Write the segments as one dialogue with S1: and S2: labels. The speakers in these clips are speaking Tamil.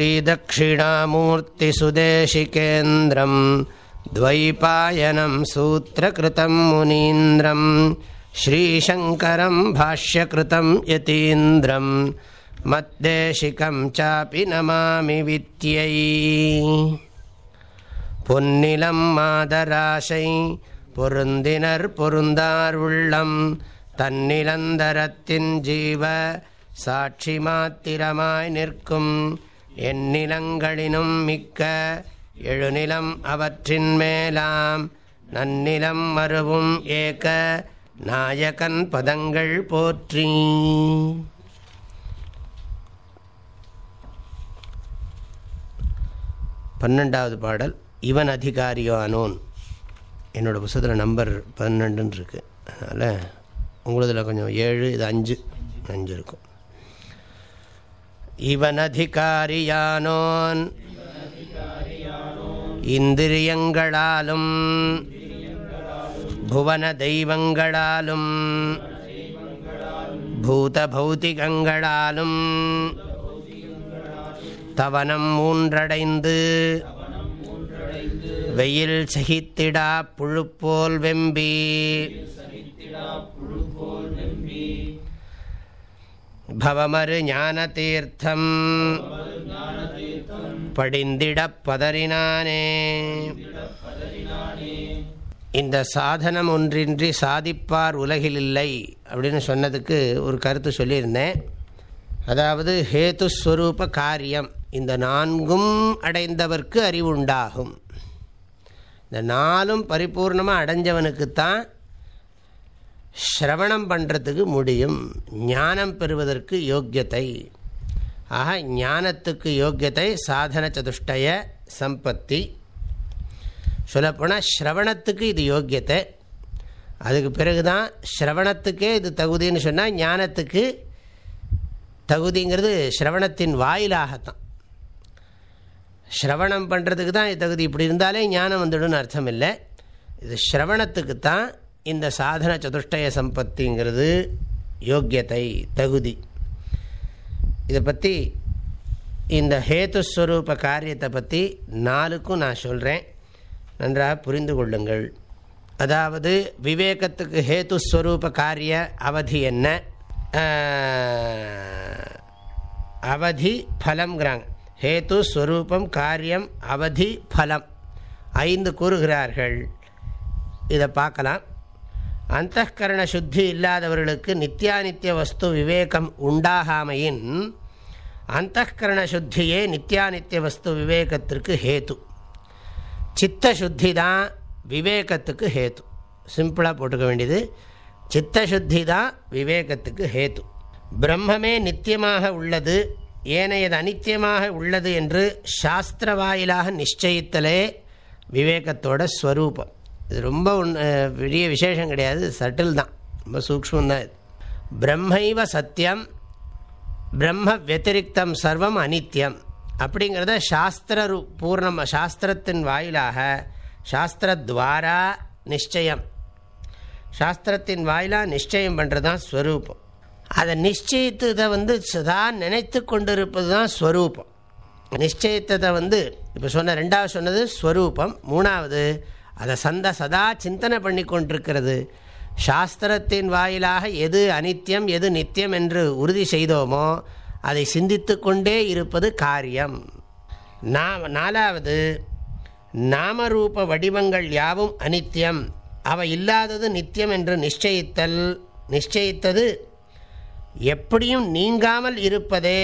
S1: श्रीदक्षिणामूर्तिसुदेशिकेन्द्रम् द्वैपायनं सूत्रकृतं मुनीन्द्रम् श्रीशङ्करं भाष्यकृतं यतीन्द्रम् मद्देशिकं चापि नमामि वित्यै பொன்னிலம் மாதராசை பொருந்தினர் பொருந்தார் உள்ளம் தன்னிலந்தரத்தின் ஜீவ சாட்சி மாத்திரமாய் நிற்கும் எந்நிலங்களினும் மிக்க எழுநிலம் அவற்றின் மேலாம் நன்னிலம் மறுவும் ஏக நாயகன் பதங்கள் போற்றி. பன்னெண்டாவது பாடல் இவன் அதிகாரியோ அனோன் என்னோடய புத்தகத்தில் நம்பர் பன்னெண்டுன்னு இருக்குது அதனால் உங்களதில் கொஞ்சம் ஏழு இது அஞ்சு அஞ்சு இருக்கும். இவனதிகாரியானோன். இந்திரியங்களாலும் புவன தெய்வங்களாலும் பூதபௌத்திகங்களாலும் தவனம் மூன்றடைந்து வெயில் சகித்திடா புழுப்போல் வெம்பி பவமரு ஞான தீர்த்தம் படிந்திடப் பதறினானே இந்த சாதனம் ஒன்றின்றி சாதிப்பார் உலகில் இல்லை அப்படின்னு சொன்னதுக்கு ஒரு கருத்து சொல்லியிருந்தேன். அதாவது ஹேத்துஸ்வரூப காரியம். இந்த நான்கும் அடைந்தவர்க்கு அறிவுண்டாகும். இந்த நாளும் பரிபூர்ணமாக அடைஞ்சவனுக்குத்தான் ஸ்ரவணம் பண்ணுறதுக்கு முடியும். ஞானம் பெறுவதற்கு யோக்கியத்தை. ஆக ஞானத்துக்கு யோக்கியத்தை சாதன சதுஷ்டய சம்பத்தி. சொல்லப்போனால் ஸ்ரவணத்துக்கு இது யோக்கியத்தை. அதுக்கு பிறகு தான் ஸ்ரவணத்துக்கே இது தகுதின்னு சொன்னால் ஞானத்துக்கு தகுதிங்கிறது ஸ்ரவணத்தின் வாயிலாகத்தான். ஸ்ரவணம் பண்ணுறதுக்கு தான் இது தகுதி. இப்படி இருந்தாலே ஞானம் வந்துடும் அர்த்தம் இல்லை இது ஸ்ரவணத்துக்கு தான் இந்த சாதன சதுஷ்டய சம்பத்திங்கிறது யோக்கியத்தை தகுதி. இதை பற்றி இந்த ஹேத்துஸ்வரூப காரியத்தை பற்றி நாளுக்கும் நான் சொல்கிறேன் நன்றாக புரிந்து கொள்ளுங்கள். அதாவது விவேகத்துக்கு ஹேத்துஸ்வரூப காரிய அவதி என்ன? அவதி ஃபலம்ங்கிறாங்க ஹேத்து ஸ்வரூபம் காரியம் அவதி ஃபலம் ஐந்து கூறுகிறார்கள். இதை பார்க்கலாம். அந்தகரண சுத்தி இல்லாதவர்களுக்கு நித்தியானித்திய வஸ்து விவேகம் உண்டாகாமையின் அந்த கரண சுத்தியே நித்தியானித்திய வஸ்து விவேகத்திற்கு ஹேத்து. சித்த சுத்தி தான் விவேகத்துக்கு ஹேத்து. சிம்பிளாக போட்டுக்க வேண்டியது சித்தசுத்தி தான் விவேகத்துக்கு ஹேத்து. பிரம்மமே நித்தியமாக உள்ளது ஏனையது அனித்தியமாக உள்ளது என்று சாஸ்திர வாயிலாக நிச்சயித்தலே விவேகத்தோட ஸ்வரூபம். இது ரொம்ப பெரிய விசேஷம் கிடையாது. சட்டில் தான். ரொம்ப சூக்மந்தான் இது. பிரம்மைவ சத்தியம் பிரம்ம வத்திரிக்தம் சர்வம் அனித்யம். அப்படிங்கிறத சாஸ்திர பூர்ணம் சாஸ்திரத்தின் வாயிலாக சாஸ்திரத்வாரா நிச்சயம். சாஸ்திரத்தின் வாயிலாக நிச்சயம் பண்ணுறது தான் ஸ்வரூபம். அதை நிச்சயித்ததை வந்து சதா நினைத்து கொண்டிருப்பது தான் ஸ்வரூபம். நிச்சயத்ததை வந்து இப்போ சொன்ன ரெண்டாவது சொன்னது ஸ்வரூபம். மூணாவது அதை சந்த சதா சிந்தனை பண்ணி கொண்டிருக்கிறது. சாஸ்திரத்தின் வாயிலாக எது அனித்தியம் எது நித்தியம் என்று உறுதி செய்தோமோ அதை சிந்தித்து கொண்டே இருப்பது காரியம். நாம் நாலாவது நாமரூப வடிவங்கள் யாவும் அனித்தியம் அவை இல்லாதது நித்தியம் என்று நிச்சயித்தல் நிச்சயித்தது எப்படியும் நீங்காமல் இருப்பதே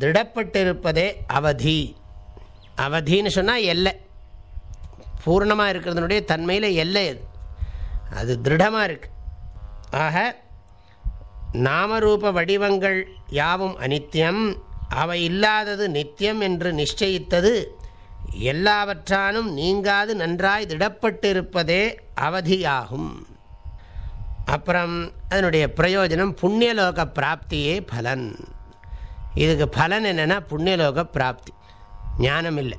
S1: திடப்பட்டிருப்பதே அவதி. அவதின்னு சொன்னால் எல்லை. பூர்ணமாக இருக்கிறதுனுடைய தன்மையில் எல்லை அது. அது திருடமாக இருக்குது ஆக நாமரூப வடிவங்கள் யாவும் அனித்தியம் அவை இல்லாதது நித்தியம் என்று நிச்சயித்தது எல்லாவற்றாலும் நீங்காது நன்றாய் திடப்பட்டிருப்பதே அவதியாகும். அப்புறம் அதனுடைய பிரயோஜனம் புண்ணியலோக பிராப்தியே பலன். இதுக்கு பலன் என்னென்னா புண்ணியலோக பிராப்தி. ஞானம் இல்லை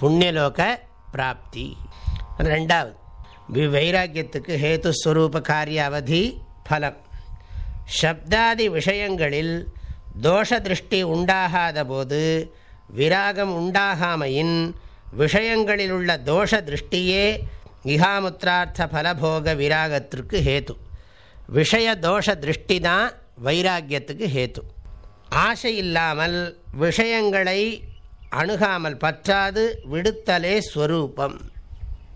S1: புண்ணியலோக பிராப்தி. ரெண்டாவது வைராக்கியத்துக்கு ஹேத்துஸ்வரூப காரிய அவதி பலம். சப்தாதி விஷயங்களில் தோஷ திருஷ்டி உண்டாகாத போது விராகம் உண்டாகாமையின் விஷயங்களில் உள்ள தோஷ திருஷ்டியே இகாமுத்திரார்த்த பலபோக விராகத்திற்கு ஹேத்து விஷய தோஷ திருஷ்டி தான் வைராக்கியத்துக்கு ஹேத்து ஆசை இல்லாமல் விஷயங்களை அணுகாமல் பற்றாது விடுத்தலே ஸ்வரூபம்.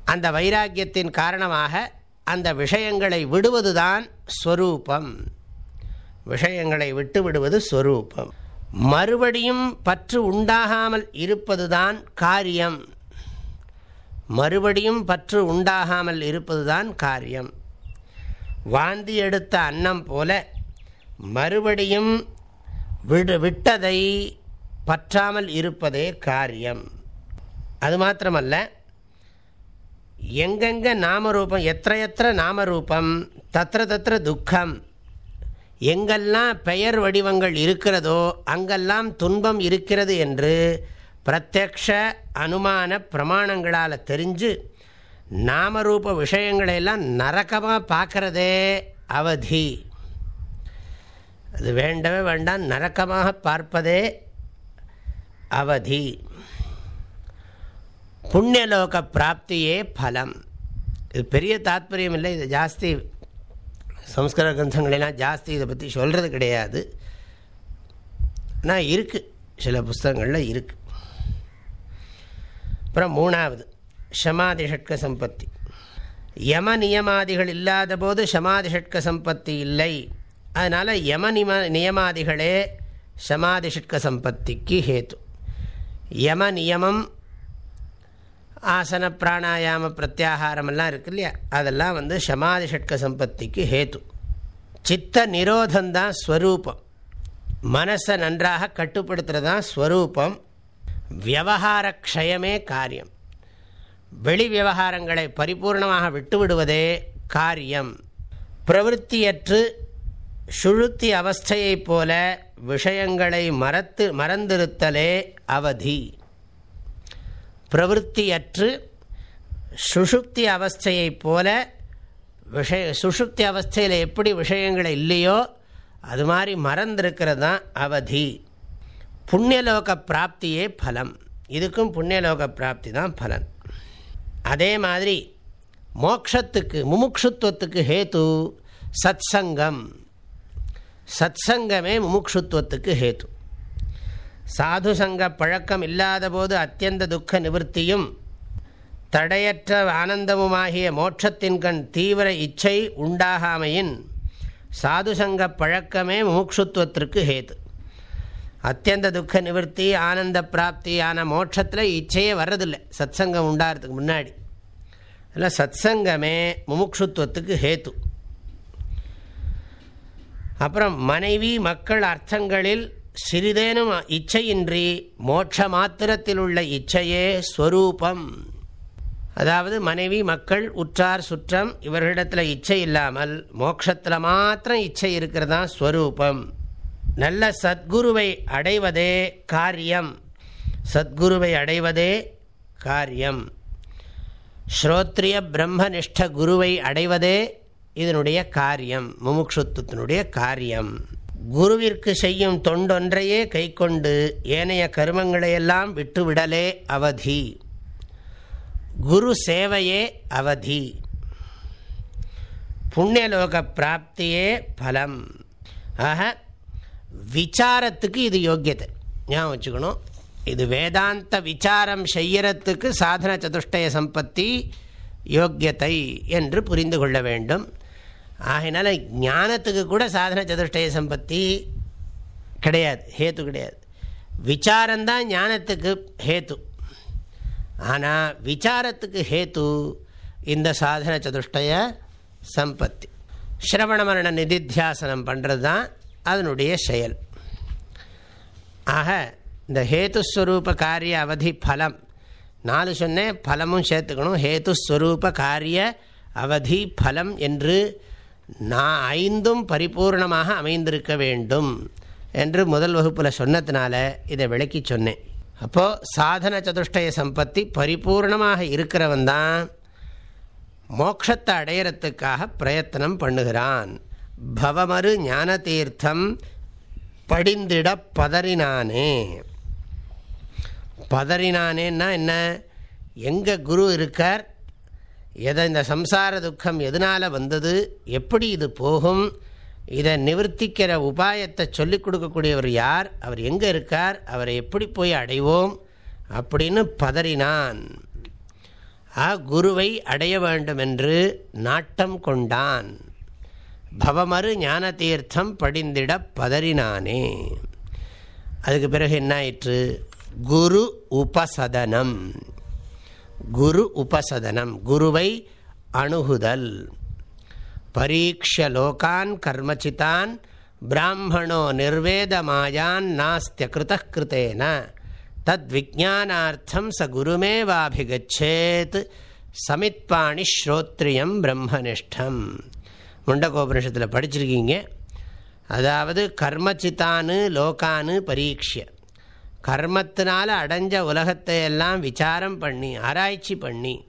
S1: அந்த வைராக்கியத்தின் காரணமாக அந்த விஷயங்களை விடுவதுதான் ஸ்வரூபம். விஷயங்களை விட்டு விடுவது ஸ்வரூபம். மறுபடியும் பற்று உண்டாகாமல் இருப்பதுதான் காரியம். மறுபடியும் பற்று உண்டாகாமல் இருப்பதுதான் காரியம். வாந்தி எடுத்த அன்னம் போல மறுபடியும் விடு விட்டதை பற்றாமல் இருப்பதே காரியம். அது மாத்திரமல்ல எங்கெங்க நாமரூபம் எத்த எத்த நாமரூபம் தத்திர தத்திர துக்கம் எங்கெல்லாம் பெயர் வடிவங்கள் இருக்கிறதோ அங்கெல்லாம் துன்பம் இருக்கிறது என்று பிரத்யக்ஷ அனுமான பிரமாணங்களால் தெரிஞ்சு நாமரூப விஷயங்களையெல்லாம் நரக்கமாக பார்க்கறதே அவதி. அது வேண்டவே வேண்டாம் நரக்கமாக பார்ப்பதே அவதி. புண்ணியலோக பிராப்தியே பலம். இது பெரிய தாத்பரியம் இல்லை இது ஜாஸ்தி சம்ஸ்கிருத கிரந்தங்களெல்லாம் ஜாஸ்தி இதை பற்றி சொல்கிறது கிடையாது. ஆனால் இருக்குது சில புஸ்தகங்களில் இருக்குது அப்புறம் மூணாவது ஷமாதி ஷட்க சம்பத்தி. யம நியமாதிகள் இல்லாத போது ஷமாதி ஷட்க சம்பத்தி இல்லை. அதனால் யம நிம நியமாதிகளே ஷமாதி ஷட்க சம்பத்திக்கு ஹேத்து. யம நியமம் ஆசன பிராணாயாம பிரத்யாகாரமெல்லாம் இருக்கு இல்லையா அதெல்லாம் வந்து சமாதிஷட்க சம்பத்திக்கு ஹேத்து. சித்த நிரோதந்தான் ஸ்வரூபம். மனசை நன்றாக கட்டுப்படுத்துகிறது தான் ஸ்வரூபம். வியவகார க்ஷயமே காரியம். வெளி விவகாரங்களை பரிபூர்ணமாக விட்டுவிடுவதே காரியம். பிரவருத்தியற்று சுழுத்தி அவஸ்தையைப் போல விஷயங்களை மறத்து மறந்திருத்தலே அவதி. பிரவருத்தியற்று சுஷுப்தி அவஸ்தையைப் போல விஷய சுஷுப்தி அவஸ்தையில் எப்படி விஷயங்கள் இல்லையோ அது மாதிரி மறந்திருக்கிறது தான் அவதி. புண்ணியலோக பிராப்தியே பலம். இதுக்கும் புண்ணியலோக பிராப்தி தான் பலன். அதே மாதிரி மோக்ஷத்துக்கு முமுக்ஷுத்துவத்துக்கு ஹேத்து சத் சங்கம் சத் சங்கமே முமுக்ஷுத்துவத்துக்கு ஹேத்து. சாது சங்க பழக்கம் இல்லாத போது அத்தியந்த துக்க நிவர்த்தியும் தடையற்ற ஆனந்தமுமாகிய மோட்சத்தின் கண் தீவிர இச்சை உண்டாகாமையின் சாதுசங்க பழக்கமே முமுக்ஷுத்துவத்திற்கு ஹேத்து. அத்தியந்த துக்க நிவர்த்தி ஆனந்த பிராப்தியான மோட்சத்தில் இச்சையே வர்றதில்லை. சத்சங்கம் உண்டாகிறதுக்கு முன்னாடி. அதில் சத்சங்கமே முமுக்ஷுத்துவத்துக்கு ஹேத்து. அப்புறம் மனைவி மக்கள் அர்த்தங்களில் சிறிதேனும் இச்சையின்றி மோட்ச மாத்திரத்தில் உள்ள இச்சையே ஸ்வரூபம். அதாவது மனைவி மக்கள் உற்றார் சுற்றம் இவர்களிடத்தில் இச்சை இல்லாமல் மோட்சத்தில் மாத்திரம் இச்சை இருக்கிறதா ஸ்வரூபம். நல்ல சத்குருவை அடைவதே காரியம். சத்குருவை அடைவதே காரியம். ஸ்ரோத்ரிய பிரம்மனிஷ்ட குருவை அடைவதே இதனுடைய காரியம் முமுட்சுத்துவத்தினுடைய காரியம். குருவிற்கு செய்யும் தொண்டொன்றையே கை கொண்டு ஏனைய கருமங்களையெல்லாம் விட்டுவிடலே அவதி. குரு சேவையே அவதி. புண்ணியலோக பிராப்தியே பலம். ஆக விசாரத்துக்கு இது யோக்கியத்தை. ஞாபகம் வச்சுக்கணும். இது வேதாந்த விசாரம் செய்யறத்துக்கு சாதன சதுஷ்டய சம்பத்தி யோக்கியத்தை என்று புரிந்து கொள்ள வேண்டும். ஆகினால ஞானத்துக்கு கூட சாதன சதுஷ்டய சம்பத்தி கிடையாது ஹேத்து கிடையாது. விசாரந்தான் ஞானத்துக்கு ஹேத்து. ஆனால் விசாரத்துக்கு ஹேத்து இந்த சாதன சதுஷ்டய சம்பத்தி. ஸ்ரவண மரண நிதித்தியாசனம் பண்ணுறது தான் அதனுடைய செயல். ஆக இந்த ஹேத்துஸ்வரூப காரிய அவதி பலம். நாலு சொன்னேன் பலமும் சேர்த்துக்கணும். ஹேத்துஸ்வரூப காரிய அவதி பலம் என்று நான் ஐந்தும் பரிபூர்ணமாக அமைந்திருக்க வேண்டும் என்று முதல் வகுப்பில் சொன்னதுனால இதை விளக்கி சொன்னேன். அப்போது சாதன சதுஷ்டய சம்பத்தி பரிபூர்ணமாக இருக்கிறவன் தான் மோட்சத்தை அடையிறத்துக்காக பிரயத்தனம் பண்ணுகிறான். பவமறு ஞான தீர்த்தம் படிந்திட பதறினானே. பதறினானேன்னா என்ன? எங்கே குரு இருக்கார்? எதை இந்த சம்சார துக்கம் எதனால் வந்தது? எப்படி இது போகும்? இதை நிவர்த்திக்கிற உபாயத்தை சொல்லிக் கொடுக்கக்கூடியவர் யார்? அவர் எங்கே இருக்கார்? அவரை எப்படி போய் அடைவோம்? அப்படின்னு பதறினான். ஆ குருவை அடைய வேண்டும் என்று நாட்டம் கொண்டான். பவமறு ஞான தீர்த்தம் படிந்திட பதறினானே. அதுக்கு பிறகு என்ன ஆயிற்று குரு உபசதனம். குரு உபசதனம் குருவை அணுகுதல். பரீட்ச லோகான் கர்மச்சிதான் பிராமணோ நிர்வேதமாயான் நாஸ்திய கிருத்தேன. தத் விஜானார்த்தம் ச குருமேவாபிகச்சேத் சமித்பாணி ஸ்ரோத்ரியம் பிரம்மனிஷ்டம். முண்டகோபனிஷத்தில் படிச்சிருக்கீங்க. அதாவது கர்மச்சித்தானு லோகானு பரீட்சை கர்மத்தினால் அடைஞ்ச உலகத்தை எல்லாம் விசாரம் பண்ணி ஆராய்ச்சி பண்ணி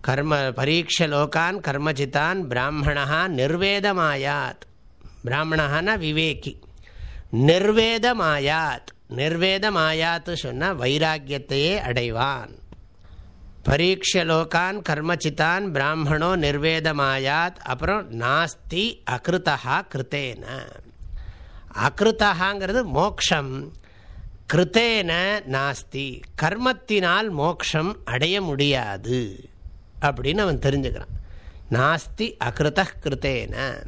S1: கர்ம பரீட்ச லோகான் கர்மச்சித்தான் பிராமணா நிர்வேதமாயாத். பிராமணான விவேகி. நிர்வேதமாயாத். நிர்வேதமாயாத்து சொன்னால் வைராக்கியத்தையே அடைவான். பரீட்ச லோகான் கர்மச்சித்தான் பிராமணோ நிர்வேதமாயாத். அப்புறம் நாஸ்தி அகிருத்தா கிருத்தேன. அகிருத்தகாங்கிறது மோக்ஷம். கிருத்தேன நாஸ்தி. கர்மத்தினால் மோக்ஷம் அடைய முடியாது. அப்படின்னு அவன் தெரிஞ்சுக்கிறான். நாஸ்தி அகிருத கிருத்தேன.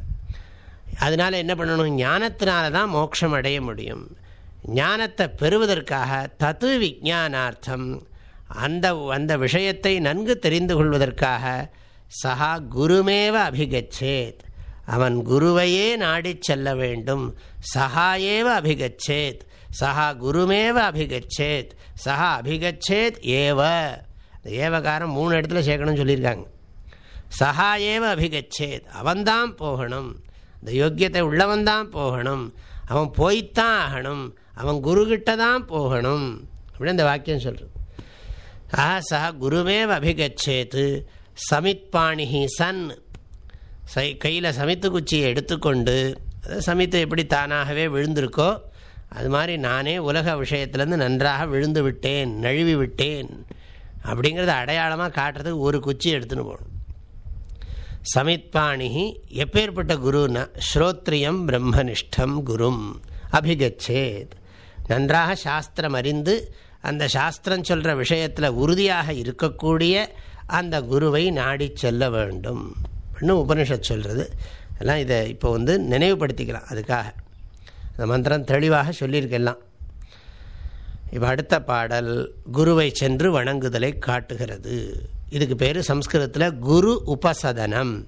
S1: அதனால் என்ன பண்ணணும்? ஞானத்தினால தான் மோட்சம் அடைய முடியும். ஞானத்தை பெறுவதற்காக தத்து விஜானார்த்தம் அந்த அந்த விஷயத்தை நன்கு தெரிந்து கொள்வதற்காக சஹா குருமேவ அபிகச்சேத். அவன் குருவையே நாடிச் செல்ல வேண்டும். சஹாயேவ அபிகச்சேத். சஹா குருமேவ அபிகச்சேத். சஹா அபிகச்சேத் ஏவ. ஏவகாரம் மூணு இடத்துல சேர்க்கணும்னு சொல்லியிருக்காங்க. சஹா ஏவ அபிகச்சேத். அவன்தான் போகணும். இந்த யோக்கியத்தை உள்ளவன்தான் போகணும். அவன் போய்த்தான் ஆகணும். அவன் குருகிட்ட தான் போகணும். அப்படின்னு இந்த வாக்கியம் சொல்கிறது ஆஹா சஹா குருமேவ அபிகச்சேத்து சமித்பாணிஹி சன். சை கையில் சமித்து குச்சியை எடுத்துக்கொண்டு சமித்து எப்படி தானாகவே விழுந்திருக்கோ அது மாதிரி நானே உலக விஷயத்துலேருந்து நன்றாக விழுந்து விட்டேன் நழுவி விட்டேன் அப்படிங்கிறத அடையாளமாக காட்டுறதுக்கு ஒரு குச்சி எடுத்துன்னு போகணும். சமித்பாணி எப்பேற்பட்ட குருன்னா ஸ்ரோத்ரியம் பிரம்மனிஷ்டம் குரும். அபிகச்சேத். நன்றாக சாஸ்திரம் அறிந்து அந்த சாஸ்திரம் சொல்கிற விஷயத்தில் உறுதியாக இருக்கக்கூடிய அந்த குருவை நாடி செல்ல வேண்டும். அப்படின்னு உபனிஷத் சொல்கிறது எல்லாம் இதை இப்போ வந்து நினைவுபடுத்திக்கலாம். அதுக்காக. இந்த மந்திரம் தெளிவாக சொல்லியிருக்கெல்லாம். இப்போ அடுத்த பாடல் குருவை சென்று வணங்குதலை காட்டுகிறது. இதுக்கு பேர் சம்ஸ்கிருதத்தில் குரு உபசதனம்.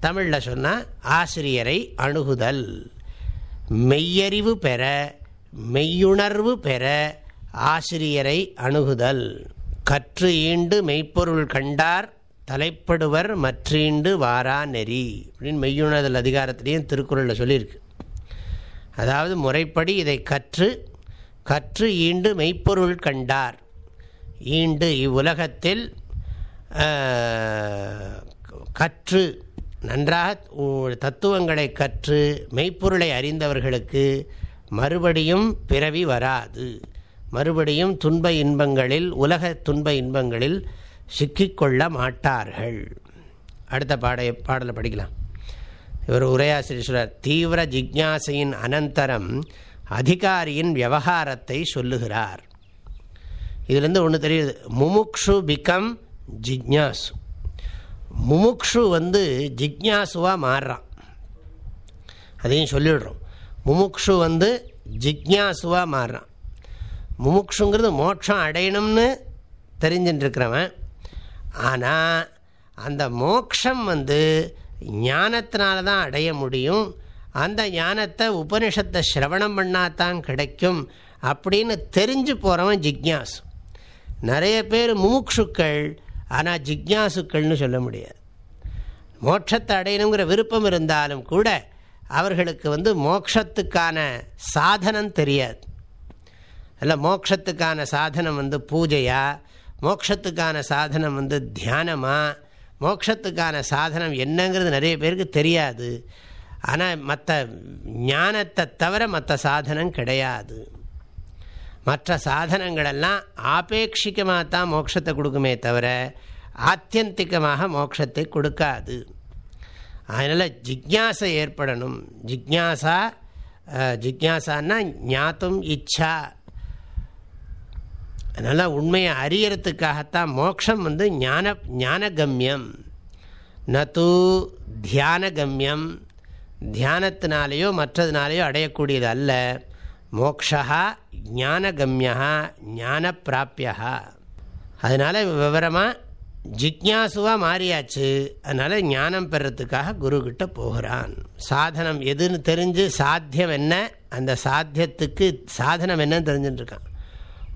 S1: தமிழில் சொன்னால் ஆசிரியரை அணுகுதல். மெய்யறிவு பெற மெய்யுணர்வு பெற ஆசிரியரை அணுகுதல். கற்று ஈண்டு மெய்ப்பொருள் கண்டார் தலைப்படுவர் மற்றீண்டு வாரா நெறி. அப்படின்னு மெய்யுணர்தல் அதிகாரத்திலையும் திருக்குறளில் சொல்லியிருக்கு. அதாவது முறைப்படி இதை கற்று கற்று ஈண்டு மெய்ப்பொருள் கண்டார். ஈண்டு இவ்வுலகத்தில் கற்று நன்றாக தத்துவங்களை கற்று மெய்ப்பொருளை அறிந்தவர்களுக்கு மறுபடியும் பிறவி வராது. மறுபடியும் துன்ப இன்பங்களில் உலக துன்ப இன்பங்களில் சிக்கிக்கொள்ள மாட்டார்கள். அடுத்த பாட பாடலை படிக்கலாம். இவர் உரையாசிரியர் தீவிர ஜிக்யாசையின் அனந்தரம் அதிகாரியின் விவகாரத்தை சொல்லுகிறார். இதுலேருந்து ஒன்று தெரியுது. முமுக்ஷு பிகம் ஜிக்யாசு. முமுக்ஷு வந்து ஜிக்யாசுவாக மாறுறான். அதையும் சொல்லிடுறோம். முமுக்ஷு வந்து ஜிக்யாசுவாக மாறுறான். முமுக்ஷுங்கிறது மோட்சம் அடையணும்னு தெரிஞ்சுட்டுருக்கிறவன் ஆனால் அந்த மோக்ஷம் வந்து ஞானத்தினால தான் அடைய முடியும். அந்த ஞானத்தை உபனிஷத்தை சிரவணம் பண்ணாதான் கிடைக்கும் அப்படின்னு தெரிஞ்சு போகிறவன் ஜிக்யாசு. நிறைய பேர் முமுக்ஷுக்கள் ஆனால் ஜிக்யாசுக்கள்னு சொல்ல முடியாது. மோட்சத்தை அடையணுங்கிற விருப்பம் இருந்தாலும் கூட அவர்களுக்கு வந்து மோட்சத்துக்கான சாதனம் தெரியாது. இல்லை மோட்சத்துக்கான சாதனம் வந்து பூஜையா? மோட்சத்துக்கான சாதனம் வந்து தியானமாக மோட்சத்துக்கான சாதனம் என்னங்கிறது நிறைய பேருக்கு தெரியாது. ஆனால் மற்ற ஞானத்தை தவிர மற்ற சாதனம் கிடையாது. மற்ற சாதனங்களெல்லாம் ஆபேட்சிகமாக தான் மோட்சத்தை கொடுக்குமே தவிர ஆத்தியந்திகமாக மோட்சத்தை கொடுக்காது. அதனால் ஜிக்யாசை ஏற்படணும். ஜிக்யாசா ஜிக்யாசான்னா ஞாத்தும் இச்சா. அதனால் உண்மையை அறியறதுக்காகத்தான் மோட்சம் வந்து ஞான ஞானகம்யம். நது தியானகம்யம். தியானத்தினாலேயோ மற்றதுனாலேயோ அடையக்கூடியது அல்ல. மோக்ஷா ஞானகம்யா ஞான பிராப்பியா அதனால் விவரமாக ஜிக்யாசுவாக மாறியாச்சு. அதனால் ஞானம் பெறத்துக்காக குருக்கிட்ட போகிறான். சாதனம் எதுன்னு தெரிஞ்சு சாத்தியம் என்ன? அந்த சாத்தியத்துக்கு சாதனம் என்னன்னு தெரிஞ்சுட்டுருக்கான்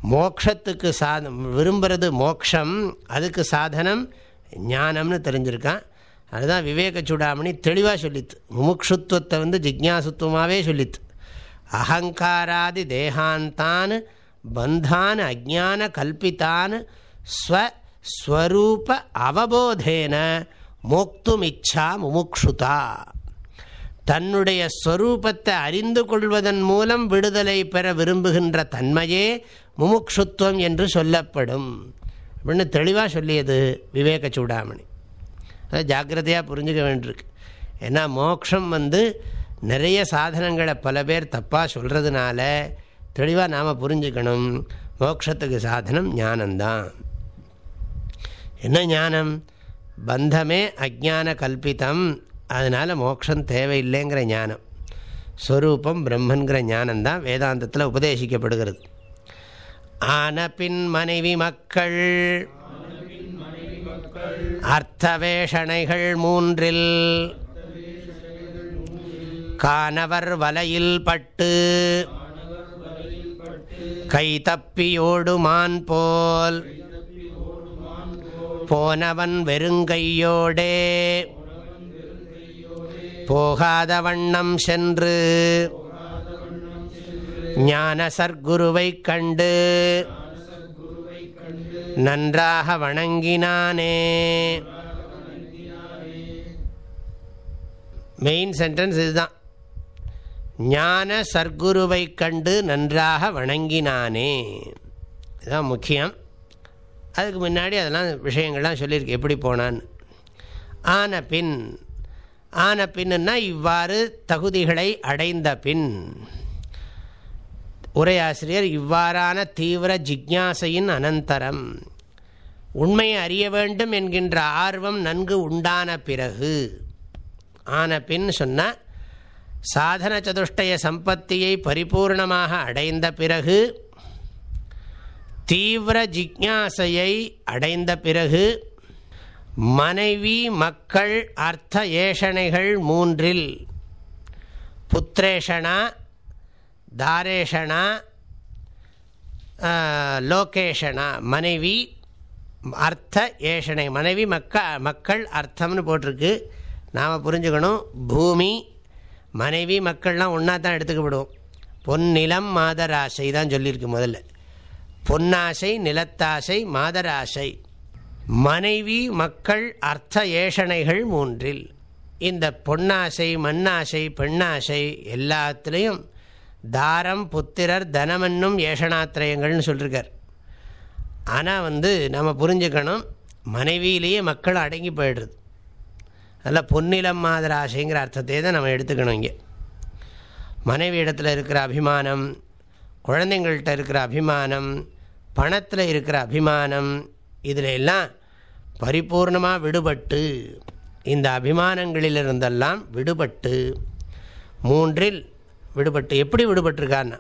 S1: மோக்ஷத்துக்கு சாத விரும்புகிறது மோக்ஷம் அதுக்கு சாதனம் ஞானம்னு தெரிஞ்சிருக்கான். அதுதான் விவேக சூடாமணி தெளிவாக சொல்லித்து முமுக்ஷுத்துவத்தை வந்து ஜிக்யாசுத்துவமாகவே சொல்லித்து. அகங்காராதி தேகாந்தான் பந்தான் அஜான கல்பித்தான் ஸ்வஸ்வரூப அவபோதேன அவபோதேன மோக்துமிச்சா முமுக்ஷுதா. தன்னுடைய ஸ்வரூபத்தை அறிந்து கொள்வதன் மூலம் விடுதலை பெற விரும்புகின்ற தன்மையே முமுக்ஷுத்வம் என்று சொல்லப்படும். அப்படின்னு தெளிவாக சொல்லியது விவேக சூடாமணி. அதை ஜாக்கிரதையாக புரிஞ்சுக்க வேண்டியிருக்கு. ஏன்னா மோக்ஷம் வந்து நிறைய சாதனங்களை பல பேர் தப்பாக சொல்கிறதுனால தெளிவாக நாம் புரிஞ்சுக்கணும். மோக்ஷத்துக்கு சாதனம் ஞானம்தான். என்ன ஞானம்? பந்தமே அஜான கல்பித்தம் அதனால் மோக்ஷம் தேவையில்லைங்கிற ஞானம். ஸ்வரூபம் பிரம்மன்கிற ஞானம்தான் வேதாந்தத்தில் உபதேசிக்கப்படுகிறது. ஆனபின் மனைவி மக்கள். அர்த்தவேஷணைகள் மூன்றில். காணவர் வலையில் பட்டு. கைதப்பியோடுமான் போல் போனவன் வெறுங்கையோடே. போகாத வண்ணம் சென்று. ஞான சர்க்குருவை கண்டு. நன்றாக வணங்கினானே. மெயின் சென்டென்ஸ் இதுதான். ஞான சர்க்குருவை கண்டு நன்றாக வணங்கினானே. இதுதான் முக்கியம். அதுக்கு முன்னாடி அதெல்லாம் விஷயங்கள்லாம் சொல்லியிருக்கு. எப்படி போனான்னு. ஆன பின். ஆன பின்னுன்னா இவ்வாறு தகுதிகளை அடைந்த பின். உரையாசிரியர் இவ்வாறான தீவிர ஜிக்யாசையின் அனந்தரம். உண்மையை அறிய வேண்டும் என்கின்ற ஆர்வம் நன்கு உண்டான பிறகு. ஆன பின் சொன்ன சாதன சதுஷ்டய சம்பத்தியை பரிபூர்ணமாக அடைந்த பிறகு தீவிர ஜிக்யாசையை அடைந்த பிறகு மனைவி மக்கள் அர்த்த ஏஷணைகள் மூன்றில் புத்திரேஷனா தாரேஷனா லோகேஷனா மனைவி அர்த்த ஏஷனை மனைவி மக்க மக்கள் அர்த்தம்னு போட்டிருக்கு. நாம் புரிஞ்சுக்கணும். பூமி மனைவி மக்கள்லாம் ஒன்றா தான் எடுத்துக்கப்படுவோம். பொன்னிலம் மாதராசை தான் சொல்லியிருக்கு முதல்ல. பொன்னாசை நிலத்தாசை மாதராசை. மனைவி மக்கள் அர்த்த ஏஷணைகள் மூன்றில். இந்த பொன்னாசை மண்ணாசை பெண்ணாசை எல்லாத்துலேயும் தாரம் புத்திரர் தனமென்னும் ஏஷணாத்திரயங்கள்னு சொல்லியிருக்கார் ஆனால் வந்து நம்ம புரிஞ்சுக்கணும் மனைவியிலேயே மக்கள் அடங்கி போயிடுறது. அதில் பொன்னிலம் மாதிரி ஆசைங்கிற அர்த்தத்தை தான் நம்ம எடுத்துக்கணும் இங்கே. மனைவி இடத்துல இருக்கிற அபிமானம் குழந்தைங்கள்கிட்ட இருக்கிற அபிமானம் பணத்தில் இருக்கிற அபிமானம் இதில் எல்லாம் பரிபூர்ணமாக விடுபட்டு இந்த அபிமானங்களிலிருந்தெல்லாம் விடுபட்டு மூன்றில் விடுபட்டு எப்படி விடுபட்டிருக்கான்னா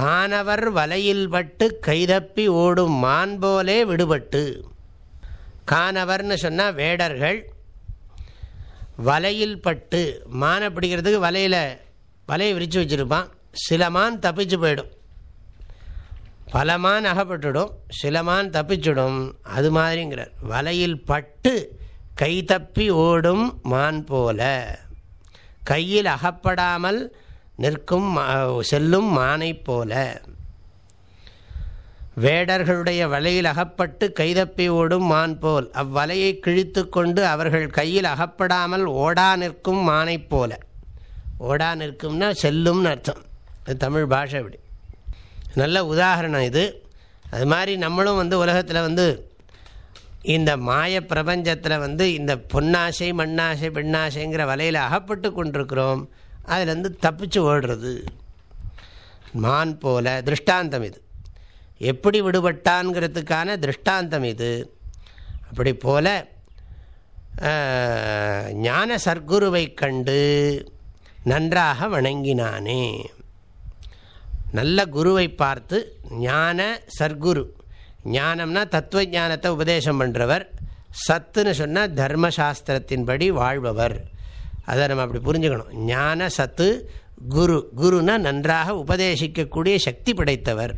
S1: காணவர் வலையில் பட்டு கைதப்பி ஓடும் மான் போலே விடுபட்டு. காணவர்னு சொன்னால் வேடர்கள் வலையில் பட்டு மானை பிடிக்கிறதுக்கு வலையில் வலையை விரித்து வச்சுருப்பான் சில மான் தப்பிச்சு போயிடும். பல மான் அகப்பட்டுடும் சில மான் தப்பிச்சுடும் அது மாதிரிங்கிறார். வலையில் பட்டு கை தப்பி ஓடும் மான் போல. கையில் அகப்படாமல் நிற்கும் செல்லும் மானை போல. வேடர்களுடைய வலையில் அகப்பட்டு கைதப்பி ஓடும் மான் போல். அவ்வலையை கிழித்து கொண்டு அவர்கள் கையில் அகப்படாமல் ஓடா நிற்கும் மானை போல. ஓடா நிற்கும்னா செல்லும்னு அர்த்தம். இது தமிழ் பாஷை அப்படி. நல்ல உதாரணம் இது. அது மாதிரி நம்மளும் வந்து உலகத்தில் வந்து இந்த மாய பிரபஞ்சத்தில் வந்து இந்த பொன்னாசை மண்ணாசை பெண்ணாசைங்கிற வலையில் அகப்பட்டு கொண்டிருக்கிறோம். அதிலேருந்து தப்பிச்சு ஓடுறது. மான் போல திருஷ்டாந்தம் இது. எப்படி விடுபட்டான்ங்கிறதுக்கான திருஷ்டாந்தம் இது. அப்படி போல ஞான சர்க்குருவை கண்டு நன்றாக வணங்கினானே. நல்ல குருவை பார்த்து ஞான சர்க்குரு. ஞானம்னா தத்துவ ஞானத்தை உபதேசம் பண்ணுறவர் சத்துன்னு சொன்னால் தர்மசாஸ்திரத்தின்படி வாழ்பவர். அதை நம்ம அப்படி புரிஞ்சுக்கணும். ஞான சத்து குரு. குருனா நன்றாக உபதேசிக்கக்கூடிய சக்தி படைத்தவர்.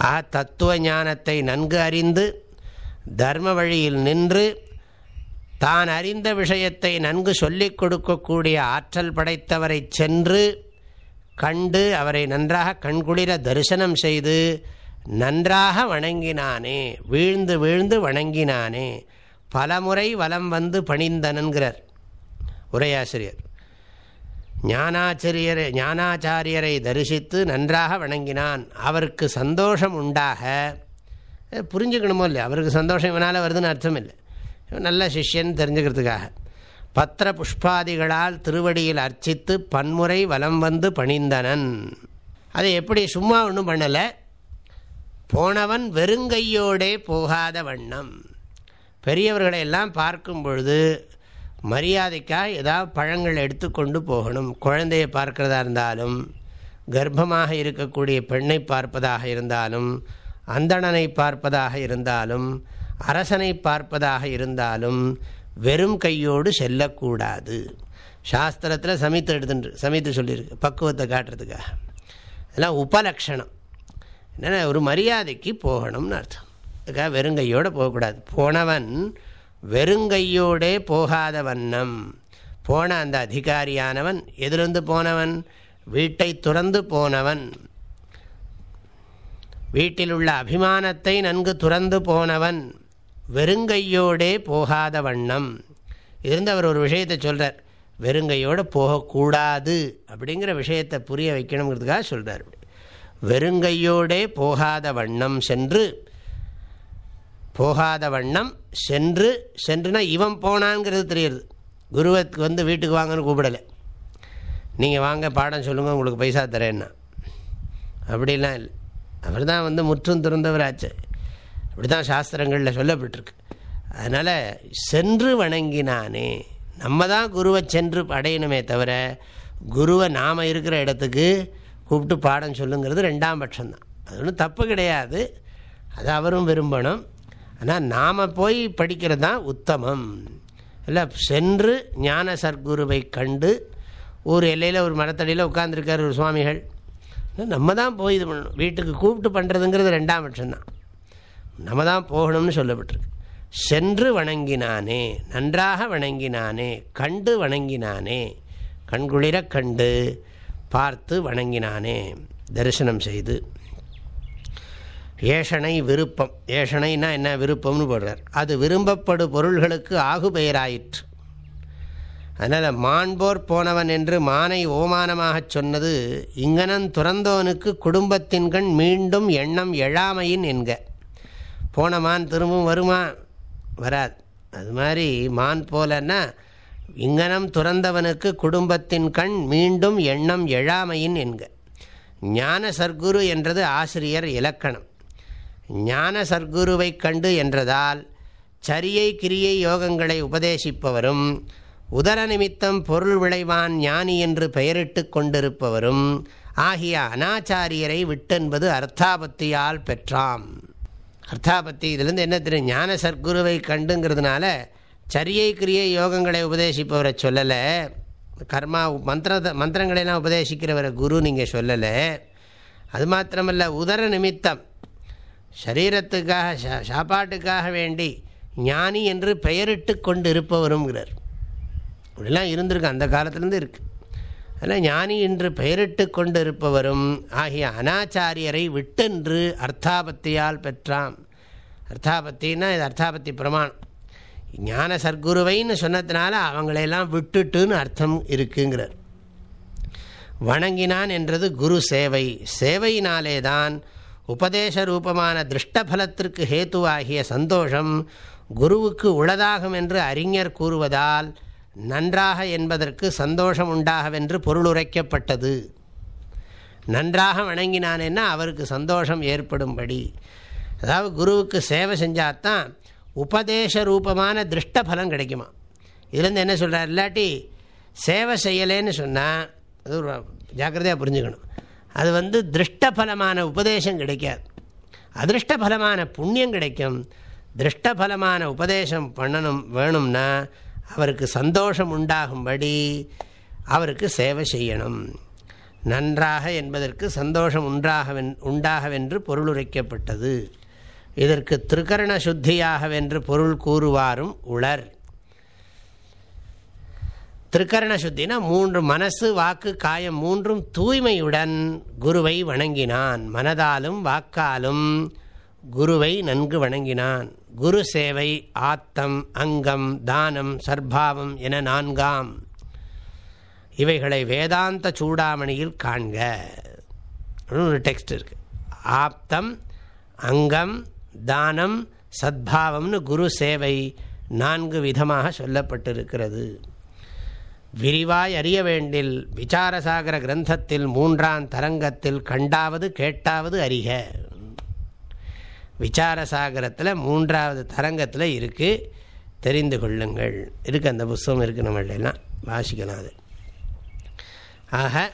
S1: ஆ தத்துவ ஞானத்தை நன்கு அறிந்து தர்ம வழியில் நின்று தான் அறிந்த விஷயத்தை நன்கு சொல்லிக் கொடுக்கக்கூடிய ஆற்றல் படைத்தவரை சென்று கண்டு அவரை நன்றாக கண்குளிர தரிசனம் செய்து நன்றாக வணங்கினானே வீழ்ந்து வீழ்ந்து வணங்கினானே பலமுறை வலம் வந்து பணிந்தனன்கிறார். உரையாசிரியர் ஞானாச்சரியரை ஞானாச்சாரியரை தரிசித்து நன்றாக வணங்கினான். அவருக்கு சந்தோஷம் உண்டாக புரிஞ்சுக்கணுமோ இல்லை அவருக்கு சந்தோஷம் இவனால் வருதுன்னு அர்த்தம் இல்லை நல்ல சிஷ்யன் தெரிஞ்சுக்கிறதுக்காக. பத்திர புஷ்பாதிகளால் திருவடியில் அர்ச்சித்து பன்முறை வலம் வந்து பணிந்தனன். அதை எப்படி சும்மா ஒன்றும் பண்ணலை? போனவன் வெறுங்கையோடே போகாத வண்ணம். பெரியவர்களை எல்லாம் பார்க்கும் பொழுது மரியாதைக்காக ஏதாவது பழங்கள் எடுத்துக்கொண்டு போகணும். குழந்தையை பார்க்கிறதா இருந்தாலும் கர்ப்பமாக இருக்கக்கூடிய பெண்ணை பார்ப்பதாக இருந்தாலும் அந்தணனை பார்ப்பதாக இருந்தாலும் அரசனை பார்ப்பதாக இருந்தாலும் வெறும் கையோடு செல்லக்கூடாது. சாஸ்திரத்தில் சமைத்து எடுத்துட்டு சமைத்து சொல்லியிருக்கு பக்குவத்தை காட்டுறதுக்காக. அதெல்லாம் உபலக்ஷணம். என்னென்ன ஒரு மரியாதைக்கு போகணும்னு அர்த்தம். அதுக்காக வெறுங்கையோடு போகக்கூடாது. போனவன் வெறுங்கையோடே போகாத வண்ணம். போன அந்த அதிகாரியானவன் எதிலிருந்து போனவன் வீட்டை துறந்து போனவன். வீட்டில் உள்ள அபிமானத்தை நன்கு துறந்து போனவன். வெறுங்கையோடே போகாத வண்ணம். இருந்து அவர் ஒரு விஷயத்தை சொல்கிறார் வெறுங்கையோடு போகக்கூடாது அப்படிங்கிற விஷயத்தை புரிய வைக்கணுங்கிறதுக்காக சொல்கிறார் வெறுங்கையோடே போகாத வண்ணம் சென்று போகாத வண்ணம் சென்று சென்றுனா இவன் போனான்ங்கிறது தெரியுது. குருவத்துக்கு வந்து வீட்டுக்கு வாங்கன்னு கூப்பிடலை. நீங்கள் வாங்க பாடம் சொல்லுங்கள் உங்களுக்கு பைசா தரேன்னா. அப்படிலாம் இல்லை. அவர் தான் வந்து முற்றும் திறந்தவராச்சு. அப்படி தான் சாஸ்திரங்களில் சொல்லப்பட்டிருக்கு. அதனால் சென்று வணங்கினானே நம்ம தான் குருவை சென்று அடையணுமே தவிர குருவை நாம் இருக்கிற இடத்துக்கு கூப்பிட்டு பாடம் சொல்லுங்கிறது ரெண்டாம் பட்சம்தான். அது ஒன்றும் தப்பு கிடையாது. அது அவரும் விரும்பணும். ஆனால் நாம் போய் படிக்கிறது தான் உத்தமம். இல்லை சென்று ஞான சர்க்குருவை கண்டு ஒரு எல்லையில் ஒரு மரத்தடியில் உட்காந்துருக்கார் ஒரு சுவாமிகள். நம்ம தான் போய் இது பண்ணணும். வீட்டுக்கு கூப்பிட்டு பண்ணுறதுங்கிறது ரெண்டாம் பட்சம்தான் நம்ம தான் போகணும்னு சொல்லப்பட்டிருக்கு. சென்று வணங்கினானே நன்றாக வணங்கினானே கண்டு வணங்கினானே கண்குளிர கண்டு பார்த்து வணங்கினானே தரிசனம் செய்து ஏஷனை விருப்பம். ஏஷனைனா என்ன? விருப்பம்னு போடுறார். அது விரும்பப்படு பொருள்களுக்கு ஆகு பெயராயிற்று அதனால் மாண்போர் போனவன் என்று மானை ஓமானமாகச் சொன்னது இங்கனன் துறந்தோனுக்கு குடும்பத்தின் கண் மீண்டும் எண்ணம் எழாமையின் என்க. போன மான் திரும்பவும் வருமா? வராது. அது மாதிரி மான் போலன்னா இங்கனம் துறந்தவனுக்கு குடும்பத்தின் கண் மீண்டும் எண்ணம் எழாமையின் என்க. ஞான சர்க்குரு என்றது ஆசிரியர் இலக்கணம். ஞான சர்க்குருவை கண்டு என்றதால் சரியை கிரியை யோகங்களை உபதேசிப்பவரும் உதர நிமித்தம் பொருள் விளைவான் ஞானி என்று பெயரிட்டு கொண்டிருப்பவரும் ஆகிய அனாச்சாரியரை விட்டென்பது அர்த்தாபத்தியால் பெற்றாம். அர்த்தாபத்தி இதுலேருந்து என்ன தெரியும்? ஞான சர்க்குருவை கண்டுங்கிறதுனால சரியை கிரியை யோகங்களை உபதேசிப்பவரை சொல்லலை. கர்மா மந்திர மந்திரங்களெல்லாம் உபதேசிக்கிறவரை குரு நீங்கள் சொல்லலை. அது மாத்திரமல்ல உதர நிமித்தம் சரீரத்துக்காக சாப்பாட்டுக்காக வேண்டி ஞானி என்று பெயரிட்டு கொண்டு இருப்பவருங்கிறார் இப்படிலாம் இருந்திருக்கு அந்த காலத்துலேருந்து இருக்குது அதில் ஞானி என்று பெயரிட்டு கொண்டு இருப்பவரும் ஆகிய அனாச்சாரியரை விட்டென்று அர்த்தாபத்தியால் பெற்றாம். அர்த்தாபத்தின்னா இது அர்த்தாபத்தி பிரமாணம். ஞான சர்க்குருவைன்னு சொன்னதுனால அவங்களையெல்லாம் விட்டுட்டுன்னு அர்த்தம் இருக்குங்கிறார். வணங்கினான் என்றது குரு சேவை. சேவையினாலே தான் உபதேச ரூபமான திருஷ்டபலத்திற்கு ஹேத்துவாகிய சந்தோஷம் குருவுக்கு உளதாகும் என்று அறிஞர் கூறுவதால் நன்றாக என்பதற்கு சந்தோஷம் உண்டாகவென்று பொருளுரைக்கப்பட்டது. நன்றாக வணங்கினானேன்னா அவருக்கு சந்தோஷம் ஏற்படும்படி. அதாவது குருவுக்கு சேவை செஞ்சாதான் உபதேச ரூபமான திருஷ்டபலம் கிடைக்குமா. இதுலேருந்து என்ன சொல்கிறார் இல்லாட்டி சேவை செய்யலேன்னு சொன்னால் அது ஒரு ஜாக்கிரதையாக புரிஞ்சுக்கணும். அது வந்து திருஷ்டபலமான உபதேசம் கிடைக்காது. அதிருஷ்டபலமான புண்ணியம் கிடைக்கும். திருஷ்டபலமான உபதேசம் பண்ணணும் வேணும்னா அவருக்கு சந்தோஷம் உண்டாகும்படி அவருக்கு சேவை செய்யணும். நன்றாக என்பதற்கு சந்தோஷம் உண்டாகவென் உண்டாகவென்று பொருளுரைக்கப்பட்டது. இதற்கு திருக்கரண சுத்தியாகவென்று பொருள் கூறுவாரும் உளர். திருக்கரண சுத்தினா மூன்று மனசு வாக்கு காயம் மூன்றும் தூய்மையுடன் குருவை வணங்கினான். மனதாலும் வாக்காலும் குருவை நன்கு வணங்கினான். குரு சேவை ஆத்தம் அங்கம் தானம் சர்பாவம் என நான்காம். இவைகளை வேதாந்த சூடாமணியில் காண்க. ஒரு டெக்ஸ்ட் இருக்கு. ஆப்தம் அங்கம் தானம் சத்பாவம்னு குரு சேவை நான்கு விதமாக சொல்லப்பட்டிருக்கிறது. விரிவாய் அறிய வேண்டில் விசாரசாகர கிரந்தத்தில் மூன்றாம் தரங்கத்தில் கண்டாவது கேட்டாவது அறிக. விசாரசாகரத்தில் மூன்றாவது தரங்கத்தில் இருக்குது தெரிந்து கொள்ளுங்கள். இருக்குது அந்த புஸ்தகம் இருக்குது நம்மளெல்லாம் வாசிக்கலாம் அது. ஆக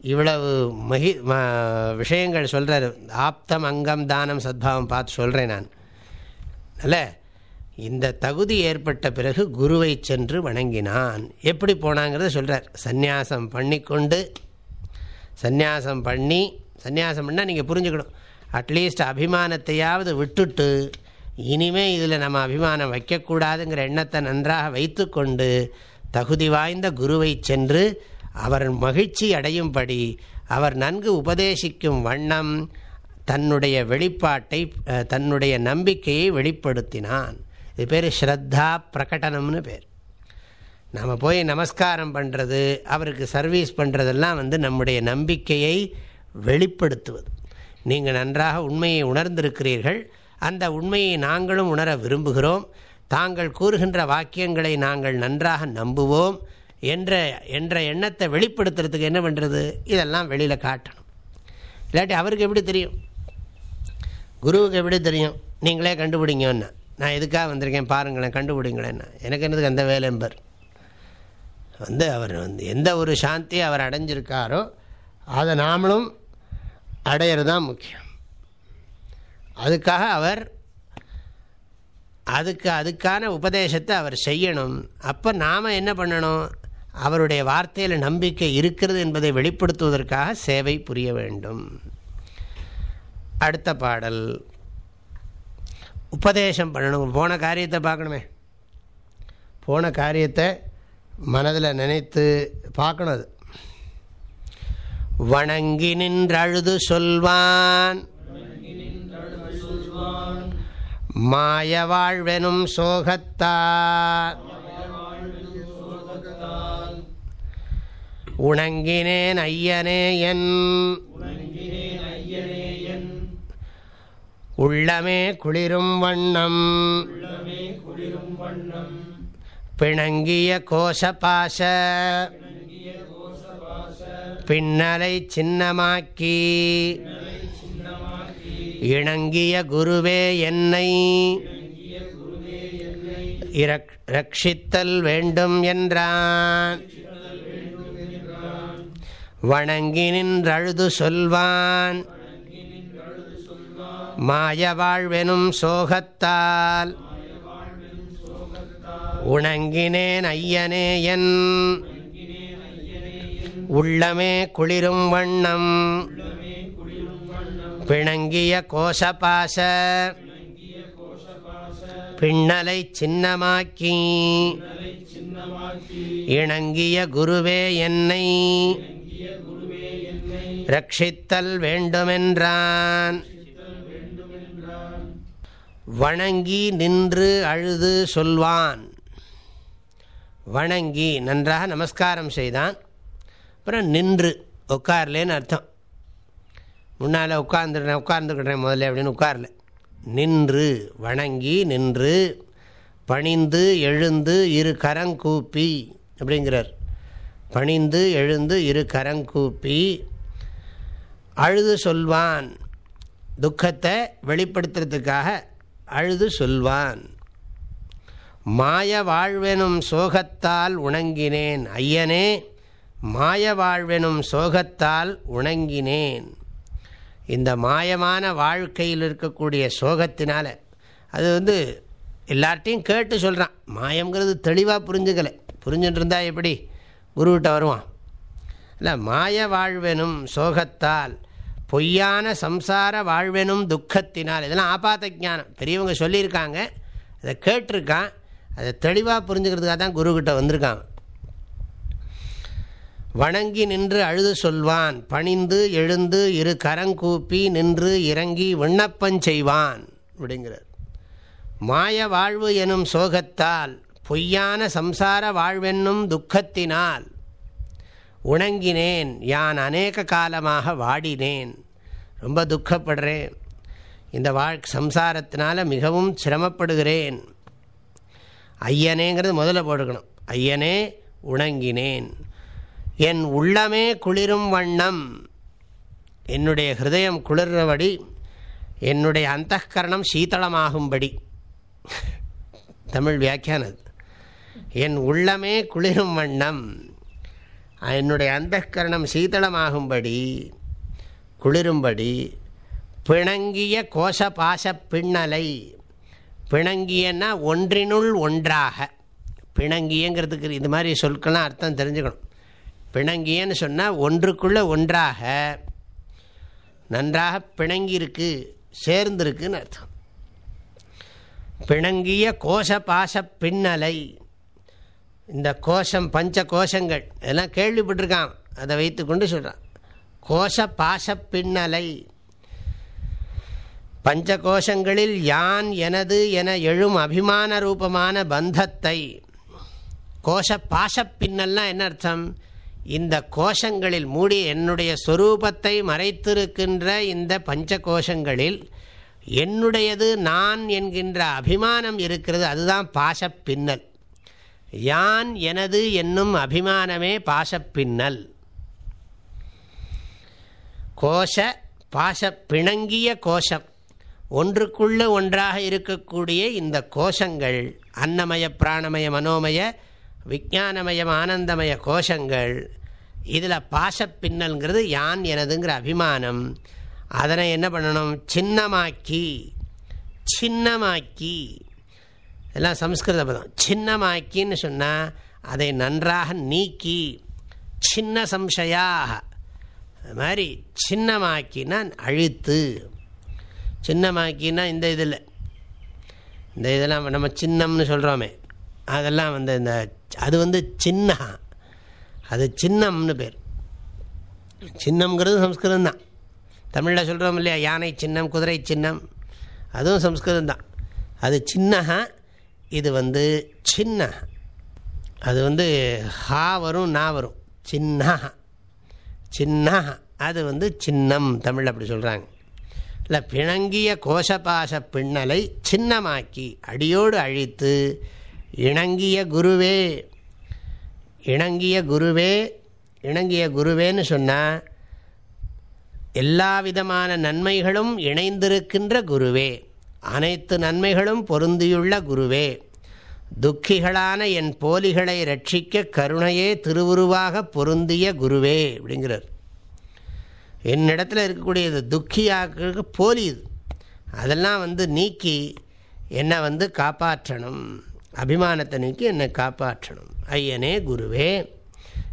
S1: இவ்வளவு மகி விஷயங்கள் சொல்கிறார் ஆப்தம் அங்கம் தானம் சத்பாவம் பார்த்து சொல்கிறேன் நான். அல்ல? இந்த தகுதி ஏற்பட்ட பிறகு குருவை சென்று வணங்கினான். எப்படி போனாங்கிறத சொல்கிறார் சந்நியாசம் பண்ணிக்கொண்டு சந்நியாசம் பண்ணி சந்நியாசம் பண்ணால் நீங்கள் புரிஞ்சுக்கணும். அட்லீஸ்ட் அபிமானத்தையாவது விட்டுட்டு இனிமே இதில் நம்ம அபிமானம் வைக்கக்கூடாதுங்கிற எண்ணத்தை நன்றாக வைத்து கொண்டு தகுதி வாய்ந்த குருவை சென்று அவர் மகிழ்ச்சி அடையும்படி அவர் நன்கு உபதேசிக்கும் வண்ணம் தன்னுடைய வெளிப்பாட்டை தன்னுடைய நம்பிக்கையை வெளிப்படுத்தினான். இது பேர் ஸ்ரத்தா பிரகடனம்னு பேர். நம்ம போய் நமஸ்காரம் பண்ணுறது அவருக்கு சர்வீஸ் பண்ணுறதெல்லாம் வந்து நம்முடைய நம்பிக்கையை வெளிப்படுத்துவது. நீங்கள் நன்றாக உண்மையை உணர்ந்திருக்கிறீர்கள். அந்த உண்மையை நாங்களும் உணர விரும்புகிறோம். தாங்கள் கூறுகின்ற வாக்கியங்களை நாங்கள் நன்றாக நம்புவோம் என்ற என்ற எண்ணத்தை வெளிப்படுத்துறதுக்கு என்ன பண்ணுறது இதெல்லாம் வெளியில் காட்டணும். இல்லாட்டி அவருக்கு எப்படி தெரியும்? குருவுக்கு எப்படி தெரியும்? நீங்களே கண்டுபிடிங்கன்னா. நான் எதுக்காக வந்திருக்கேன்? பாருங்களேன் கண்டுபிடிங்களேன்னா எனக்கு என்னதுக்கு அந்த வேலைம்பர் வந்து அவர் வந்து எந்த ஒரு சாந்தியை அவர் அடைஞ்சிருக்காரோ அதை நாமளும் அடையிறது தான் முக்கியம். அதுக்காக அவர் அதுக்கு அதுக்கான உபதேசத்தை அவர் செய்யணும். அப்போ நாம் என்ன பண்ணணும்? அவருடைய வார்த்தையில் நம்பிக்கை இருக்கிறது என்பதை வெளிப்படுத்துவதற்காக சேவை புரிய வேண்டும். அடுத்த பாடல். உபதேசம் பண்ணணும். போன காரியத்தை பார்க்கணுமே. போன காரியத்தை மனதில் நினைத்து பார்க்கணும் அது. வணங்கி நின்றழுது சொல்வான். மாய வாழ்வெனும் சோகத்தார் உணங்கினேன் ஐயனே என். உள்ளமே குளிரும் வண்ணம். பிணங்கிய கோஷபாச பின்னலை சின்னமாக்கி. இணங்கிய குருவே என்னை. ரட்சித்தல் வேண்டும் என்றான். வணங்கி நின்றழுது சொல்வான். மாய வாழ்வெனும் சோகத்தால் உணங்கினேன் ஐயனே என் உள்ளமே குளிரும் வண்ணம் பிணங்கிய கோஷபாச பின்னலை சின்னமாக்கி இணங்கிய குருவே என்னை ரட்சித்தல் வேண்டுமென்றான். வணங்கி நின்று அழுது சொல்வான். வணங்கி நன்றாக நமஸ்காரம் செய்தான். அப்புறம் நின்று உட்கார்லேன்னு அர்த்தம். முன்னால் உட்கார்ந்துடுறேன் உட்கார்ந்துக்கிட்டேன் முதல்ல அப்படின்னு உட்காரல. நின்று வணங்கி நின்று பணிந்து எழுந்து இரு கரங்கூப்பி அப்படிங்கிறார். பணிந்து எழுந்து இரு கரங்கூப்பி அழுது சொல்வான். துக்கத்தை வெளிப்படுத்துறதுக்காக அழுது சொல்வான் மாய வாழ்வெனும் சோகத்தால் உணங்கினேன் ஐயனே மாய வாழ்வெனும் சோகத்தால் உணங்கினேன். இந்த மாயமான வாழ்க்கையில் இருக்கக்கூடிய சோகத்தினால அது வந்து எல்லார்ட்டையும் கேட்டு சொல்கிறான் மாயங்கிறது தெளிவாக புரிஞ்சுக்கலை. புரிஞ்சுட்டு இருந்தால் எப்படி? குருவிட்ட வருவான். இல்லை மாய வாழ்வெனும் சோகத்தால் பொய்யான சம்சார வாழ்வெனும் துக்கத்தினால். இதெல்லாம் ஆபாத்த ஜானம் பெரியவங்க சொல்லியிருக்காங்க. அதை கேட்டிருக்கான். அதை தெளிவாக புரிஞ்சுக்கிறதுக்காக தான் குருக்கிட்ட வந்திருக்கான். வணங்கி நின்று அழுது சொல்வான். பணிந்து எழுந்து இரு கரங்கூப்பி நின்று இறங்கி விண்ணப்பம் செய்வான் அப்படிங்கிறார். மாய வாழ்வு எனும் சோகத்தால் பொய்யான சம்சார வாழ்வென்னும் துக்கத்தினால் உணங்கினேன். யான் அநேக காலமாக வாடினேன். ரொம்ப துக்கப்படுறேன். இந்த வாழ் சம்சாரத்தினால் மிகவும் சிரமப்படுகிறேன். ஐயனேங்கிறது முதல்ல போட்டுக்கணும். ஐயனே உணங்கினேன். என் உள்ளமே குளிரும் வண்ணம். என்னுடைய ஹிருதயம் குளிர்றபடி என்னுடைய அந்தகரணம் சீத்தளமாகும்படி தமிழ் வியாக்கியானது என் உள்ளமே குளிரும் வண்ணம். என்னுடைய அந்தக்கரணம் சீதளமாகும்படி குளிரும்படி பிணங்கிய கோஷ பாச பின்னலை பிணங்கியன்னா ஒன்றினுள் ஒன்றாக. பிணங்கியங்கிறதுக்கு இது மாதிரி சொற்கள்லாம் அர்த்தம் தெரிஞ்சுக்கணும். பிணங்கியன்னு சொன்னால் ஒன்றுக்குள்ளே ஒன்றாக நன்றாக பிணங்கியிருக்கு சேர்ந்திருக்குன்னு அர்த்தம். பிணங்கிய கோஷ பாச பின்னலை இந்த கோஷம் பஞ்ச கோஷங்கள் இதெல்லாம் கேள்விப்பட்டிருக்கான். அதை வைத்து கொண்டு சொல்கிறான் கோஷ பாச பின்னலை. பஞ்ச கோஷங்களில் யான் எனது என எழும் அபிமான ரூபமான பந்தத்தை. கோஷ பாச பின்னல்னா என்ன அர்த்தம்? இந்த கோஷங்களில் மூடி என்னுடைய சொரூபத்தை மறைத்திருக்கின்ற இந்த பஞ்ச கோஷங்களில் என்னுடையது நான் என்கின்ற அபிமானம் இருக்கிறது. அதுதான் பாச பின்னல். யான் எனது என்னும் அபிமானமே பாசப்பின்னல் கோஷ பாச பிணங்கிய கோஷம். ஒன்றுக்குள்ள ஒன்றாக இருக்கக்கூடிய இந்த கோஷங்கள் அன்னமய பிராணமய மனோமய விஜானமயம் ஆனந்தமய கோஷங்கள் இதில் பாசப்பின்னல்ங்கிறது யான் எனதுங்கிற அபிமானம். அதனை என்ன பண்ணணும்? சின்னமாக்கி. சின்னமாக்கி. எல்லாம் சம்ஸ்கிருத பதம் சின்னமாக்கின்னு சொன்னால் அதை நன்றாக நீக்கி சின்ன சம்சயாக அது மாதிரி சின்னமாக்கினா அழுத்து. சின்னமாக்கினா இந்த இதில். இந்த இதெல்லாம் நம்ம சின்னம்னு சொல்கிறோமே அதெல்லாம் வந்து இந்த அது வந்து சின்ன அது சின்னம்னு பேர். சின்னம்ங்கிறது சம்ஸ்கிருதம் தான். தமிழில் சொல்கிறோம் இல்லையா யானை சின்னம் குதிரை சின்னம் அதுவும் சம்ஸ்கிருதம் தான். அது சின்னஹா இது வந்து சின்ன. அது வந்து ஹா வரும் நா வரும். சின்ன. சின்ன. அது வந்து சின்னம் தமிழ் அப்படி சொல்கிறாங்க இல்லை பிணங்கிய கோஷபாச பின்னலை சின்னமாக்கி அடியோடு அழித்து இணங்கிய குருவே இணங்கிய குருவே இணங்கிய குருவேன்னு சொன்னால் எல்லா விதமான நன்மைகளும் இணைந்திருக்கின்ற குருவே. அனைத்து நன்மைகளும் பொருந்தியுள்ள குருவே. துக்கிகளான என் போலிகளை ரட்சிக்க கருணையே திருவுருவாக பொருந்திய குருவே அப்படிங்கிறார். என்னிடத்தில் இருக்கக்கூடியது துக்கியாக்கு போலி இது. அதெல்லாம் வந்து நீக்கி என்னை வந்து காப்பாற்றணும். அபிமானத்தை நீக்கி என்னை காப்பாற்றணும். ஐயனே குருவே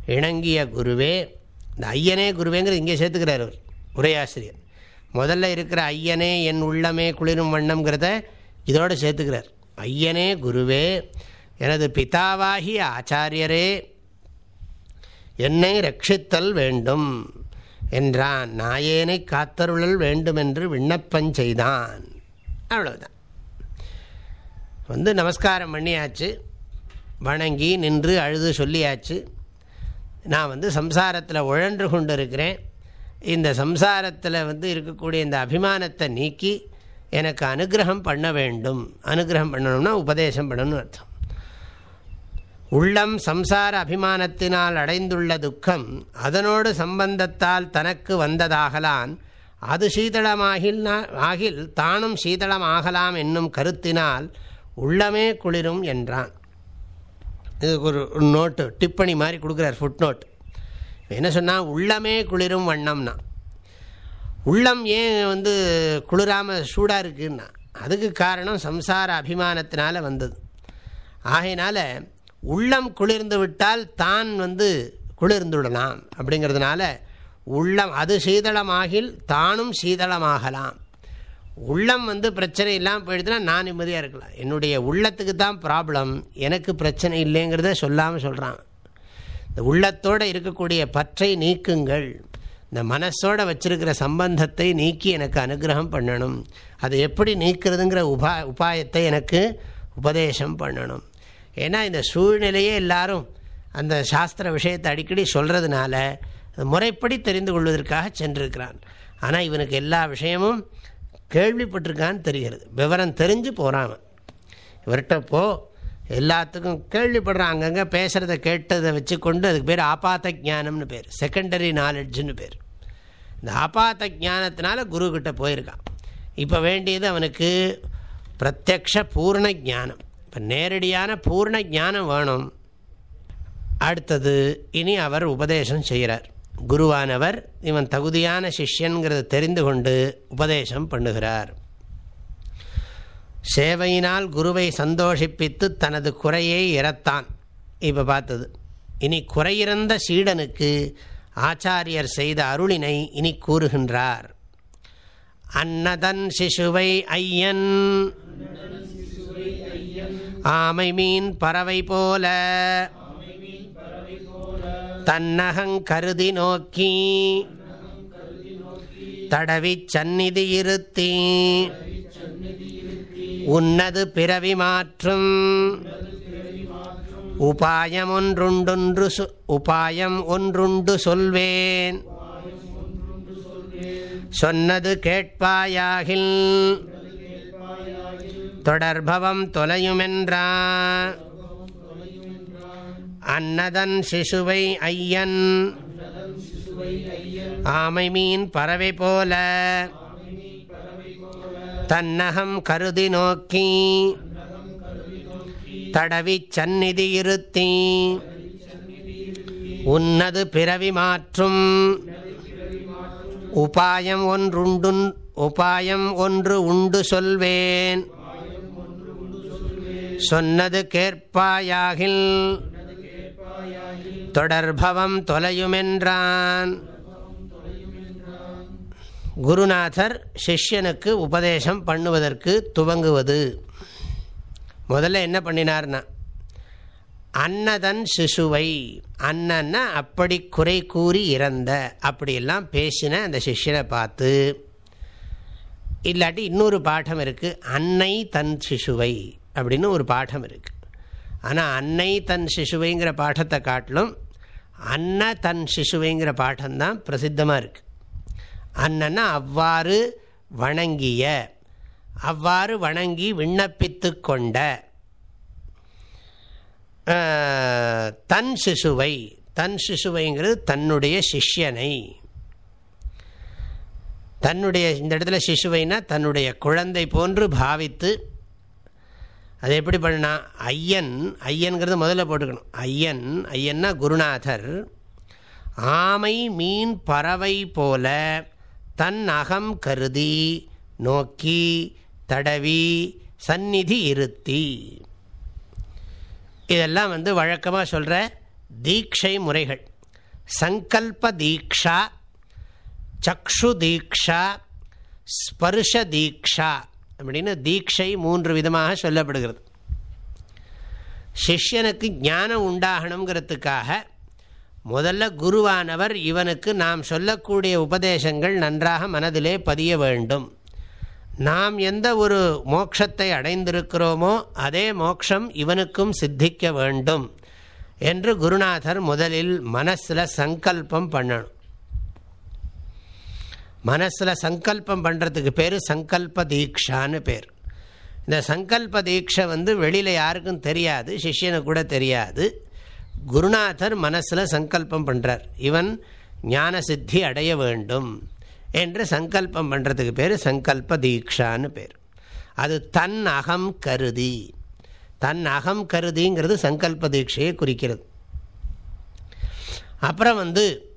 S1: இணங்கிய குருவே. இந்த ஐயனே குருவேங்கிறது இங்கே சேர்த்துக்கிறார் அவர் உரையாசிரியர். முதல்ல இருக்கிற ஐயனே என் உள்ளமே குளிரும் வண்ணம்ங்கிறத இதோடு சேர்த்துக்கிறார். ஐயனே குருவே எனது பிதாவாகி ஆச்சாரியரே என்னை ரட்சித்தல் வேண்டும் என்றான். நாயேனை காத்தருளல் வேண்டுமென்று விண்ணப்பம் செய்தான். அவ்வளவுதான். வந்து நமஸ்காரம் பண்ணியாச்சு. வணங்கி நின்று அழுது சொல்லியாச்சு. நான் வந்து சம்சாரத்தில் உழன்று கொண்டு இருக்கிறேன் இந்த சம்சாரத்தில் வந்து இருக்கக்கூடிய இந்த அபிமானத்தை நீக்கி எனக்கு அனுகிரகம் பண்ண வேண்டும். அனுகிரகம் பண்ணணும்னா உபதேசம் பண்ணணும்னு அர்த்தம். உள்ளம் சம்சார அபிமானத்தினால் அடைந்துள்ள துக்கம் அதனோடு சம்பந்தத்தால் தனக்கு வந்ததாகலான் அது சீதளமாகில் ஆகில் தானும் சீதளம் ஆகலாம் என்னும் கருத்தினால் உள்ளமே குளிரும் என்றான். இது ஒரு நோட்டு டிப்பணி மாதிரி கொடுக்குறார் ஃபுட் நோட் என்ன சொன்னால் உள்ளமே குளிரும் வண்ணம்னா. உள்ளம் ஏன் வந்து குளிராமல் சூடாக இருக்குன்னா அதுக்கு காரணம் சம்சார அபிமானத்தினால் வந்தது. ஆகையினால் உள்ளம் குளிர்ந்து விட்டால் தான் வந்து குளிர்ந்துடலாம். அப்படிங்கிறதுனால உள்ளம் அது சீதளமாகில் தானும் சீதளமாகலாம். உள்ளம் வந்து பிரச்சனை இல்லாமல் போயிடுதுன்னா நான் நிம்மதியாக இருக்கலாம். என்னுடைய உள்ளத்துக்கு தான் ப்ராப்ளம் எனக்கு பிரச்சனை இல்லைங்கிறத சொல்லாமல் சொல்கிறான் இந்த உள்ளத்தோடு இருக்கக்கூடிய பற்றை நீக்குங்கள். இந்த மனசோட வச்சிருக்கிற சம்பந்தத்தை நீக்கி எனக்கு அனுகிரகம் பண்ணணும். அதை எப்படி நீக்கிறதுங்கிற உபா உபாயத்தை எனக்கு உபதேசம் பண்ணணும். ஏன்னா இந்த சூழ்நிலையே எல்லாரும் அந்த சாஸ்திர விஷயத்தை அடிக்கடி சொல்கிறதுனால முறைப்படி தெரிந்து கொள்வதற்காக சென்றிருக்கிறான். ஆனால் இவனுக்கு எல்லா விஷயமும் கேள்விப்பட்டிருக்கான்னு தெரிகிறது. விவரம் தெரிஞ்சு போகிறான் இவர்கிட்ட போ எல்லாத்துக்கும் கேள்விப்படுறான் அங்கங்கே பேசுகிறத கேட்டதை வச்சு கொண்டு அதுக்கு பேர் ஆபாத்த ஜானம்னு பேர். செகண்டரி நாலெட்ஜுன்னு பேர். இந்த ஆபாத்த ஜானத்தினால குருக்கிட்ட போயிருக்கான். இப்போ வேண்டியது அவனுக்கு பிரத்யக்ஷ பூர்ண ஜானம் இப்போ நேரடியான பூர்ண ஜானம் வேணும். அடுத்தது இனி அவர் உபதேசம் செய்கிறார். குருவானவர் இவன் தகுதியான சிஷ்யன்கிறத தெரிந்து கொண்டு உபதேசம் பண்ணுகிறார். சேவையினால் குருவை சந்தோஷிப்பித்து தனது குறையை இறத்தான். இப்போ பார்த்தது. இனி குறையிறந்த சீடனுக்கு ஆச்சாரியர் செய்த அருளினை இனி கூறுகின்றார். அன்னதன் சிசுவை ஐயன். ஆமை மீன் பறவை போல. தன்னகங்கருதி நோக்கி. தடவி சந்நிதி இருத்தீ. உன்னது பிறவி மாற்றும். உபாயம் ஒன்றுண்டொன்று உபாயம் ஒன்றுண்டு சொல்வேன். சொன்னது கேட்பாயாகில். தொடர்பவம் தொலையுமென்றா. அன்னதன் சிசுவை ஐயன். ஆமை மீன் பறவை போல. தன்னகம் கருதி நோக்கி. தடவி சந்நிதி இருத்தி. உன்னது பிறவி மாற்றும். உபாயம் ஒன்றுண்டு உபாயம் ஒன்று உண்டு சொல்வேன். சொன்னது கேட்பாயாகில். தொடர்பவம் தொலையுமென்றான். குருநாதர் சிஷ்யனுக்கு உபதேசம் பண்ணுவதற்கு துவங்குவது. முதல்ல என்ன பண்ணினார்னா அன்னதன் சிசுவை அண்ணன்னா அப்படி குறை கூறி இறந்த அப்படியெல்லாம் பேசின அந்த சிஷ்யனை பார்த்து இல்லாட்டி இன்னொரு பாடம் இருக்குது அன்னை தன் சிசுவை அப்படின்னு ஒரு பாடம் இருக்குது ஆனால் அன்னை தன் சிசுவைங்கிற பாடத்தை காட்டிலும் அன்ன தன் சிசுவைங்கிற பாடம்தான் பிரசித்தமாக இருக்குது அண்ணன்னா அவ்வாறு வணங்கிய. அவ்வாறு வணங்கி விண்ணப்பித்து கொண்ட தன் சிசுவை தன் சிசுவைங்கிறது தன்னுடைய சிஷ்யனை. தன்னுடைய இந்த இடத்துல சிசுவைனா தன்னுடைய குழந்தை போன்று பாவித்து அது எப்படி பண்ணா ஐயன் ஐயன்கிறது முதல்ல போட்டுக்கணும். ஐயன் ஐயன்னா குருநாதர். ஆமை மீன் பறவை போல தன் அகம் கருதி நோக்கி தடவி சந்நிதி இருத்தி. இதெல்லாம் வந்து வழக்கமாக சொல்கிற தீட்சை முறைகள். சங்கல்ப தீக்ஷா சக்ஷு தீக்ஷா ஸ்பர்ஷ தீக்ஷா அப்படின்னு தீட்சை மூன்று விதமாக சொல்லப்படுகிறது. சிஷ்யனுக்கு ஞானம் உண்டாகணுங்கிறதுக்காக முதல்ல குருவானவர் இவனுக்கு நாம் சொல்லக்கூடிய உபதேசங்கள் நன்றாக மனதிலே பதிய வேண்டும். நாம் எந்த ஒரு மோட்சத்தை அடைந்திருக்கிறோமோ அதே மோட்சம் இவனுக்கும் சித்திக்க வேண்டும் என்று குருநாதர் முதலில் மனசில் சங்கல்பம் பண்ணணும். மனசில் சங்கல்பம் பண்ணுறதுக்கு பேர் சங்கல்ப தீக்ஷான்னு பேர். இந்த சங்கல்ப தீட்சை வந்து வெளியில் யாருக்கும் தெரியாது சிஷியனுக்கு கூட தெரியாது. குருநாதர் மனசில் சங்கல்பம் பண்ணுறார் இவன் ஞான சித்தி அடைய வேண்டும் என்று சங்கல்பம் பண்ணுறதுக்கு பேர் சங்கல்ப தீக்ஷான்னு பேர். அது தன் அகம் கருதி. தன் அகம் கருதிங்கிறது சங்கல்ப தீட்சையை குறிக்கிறது. அப்புறம் வந்து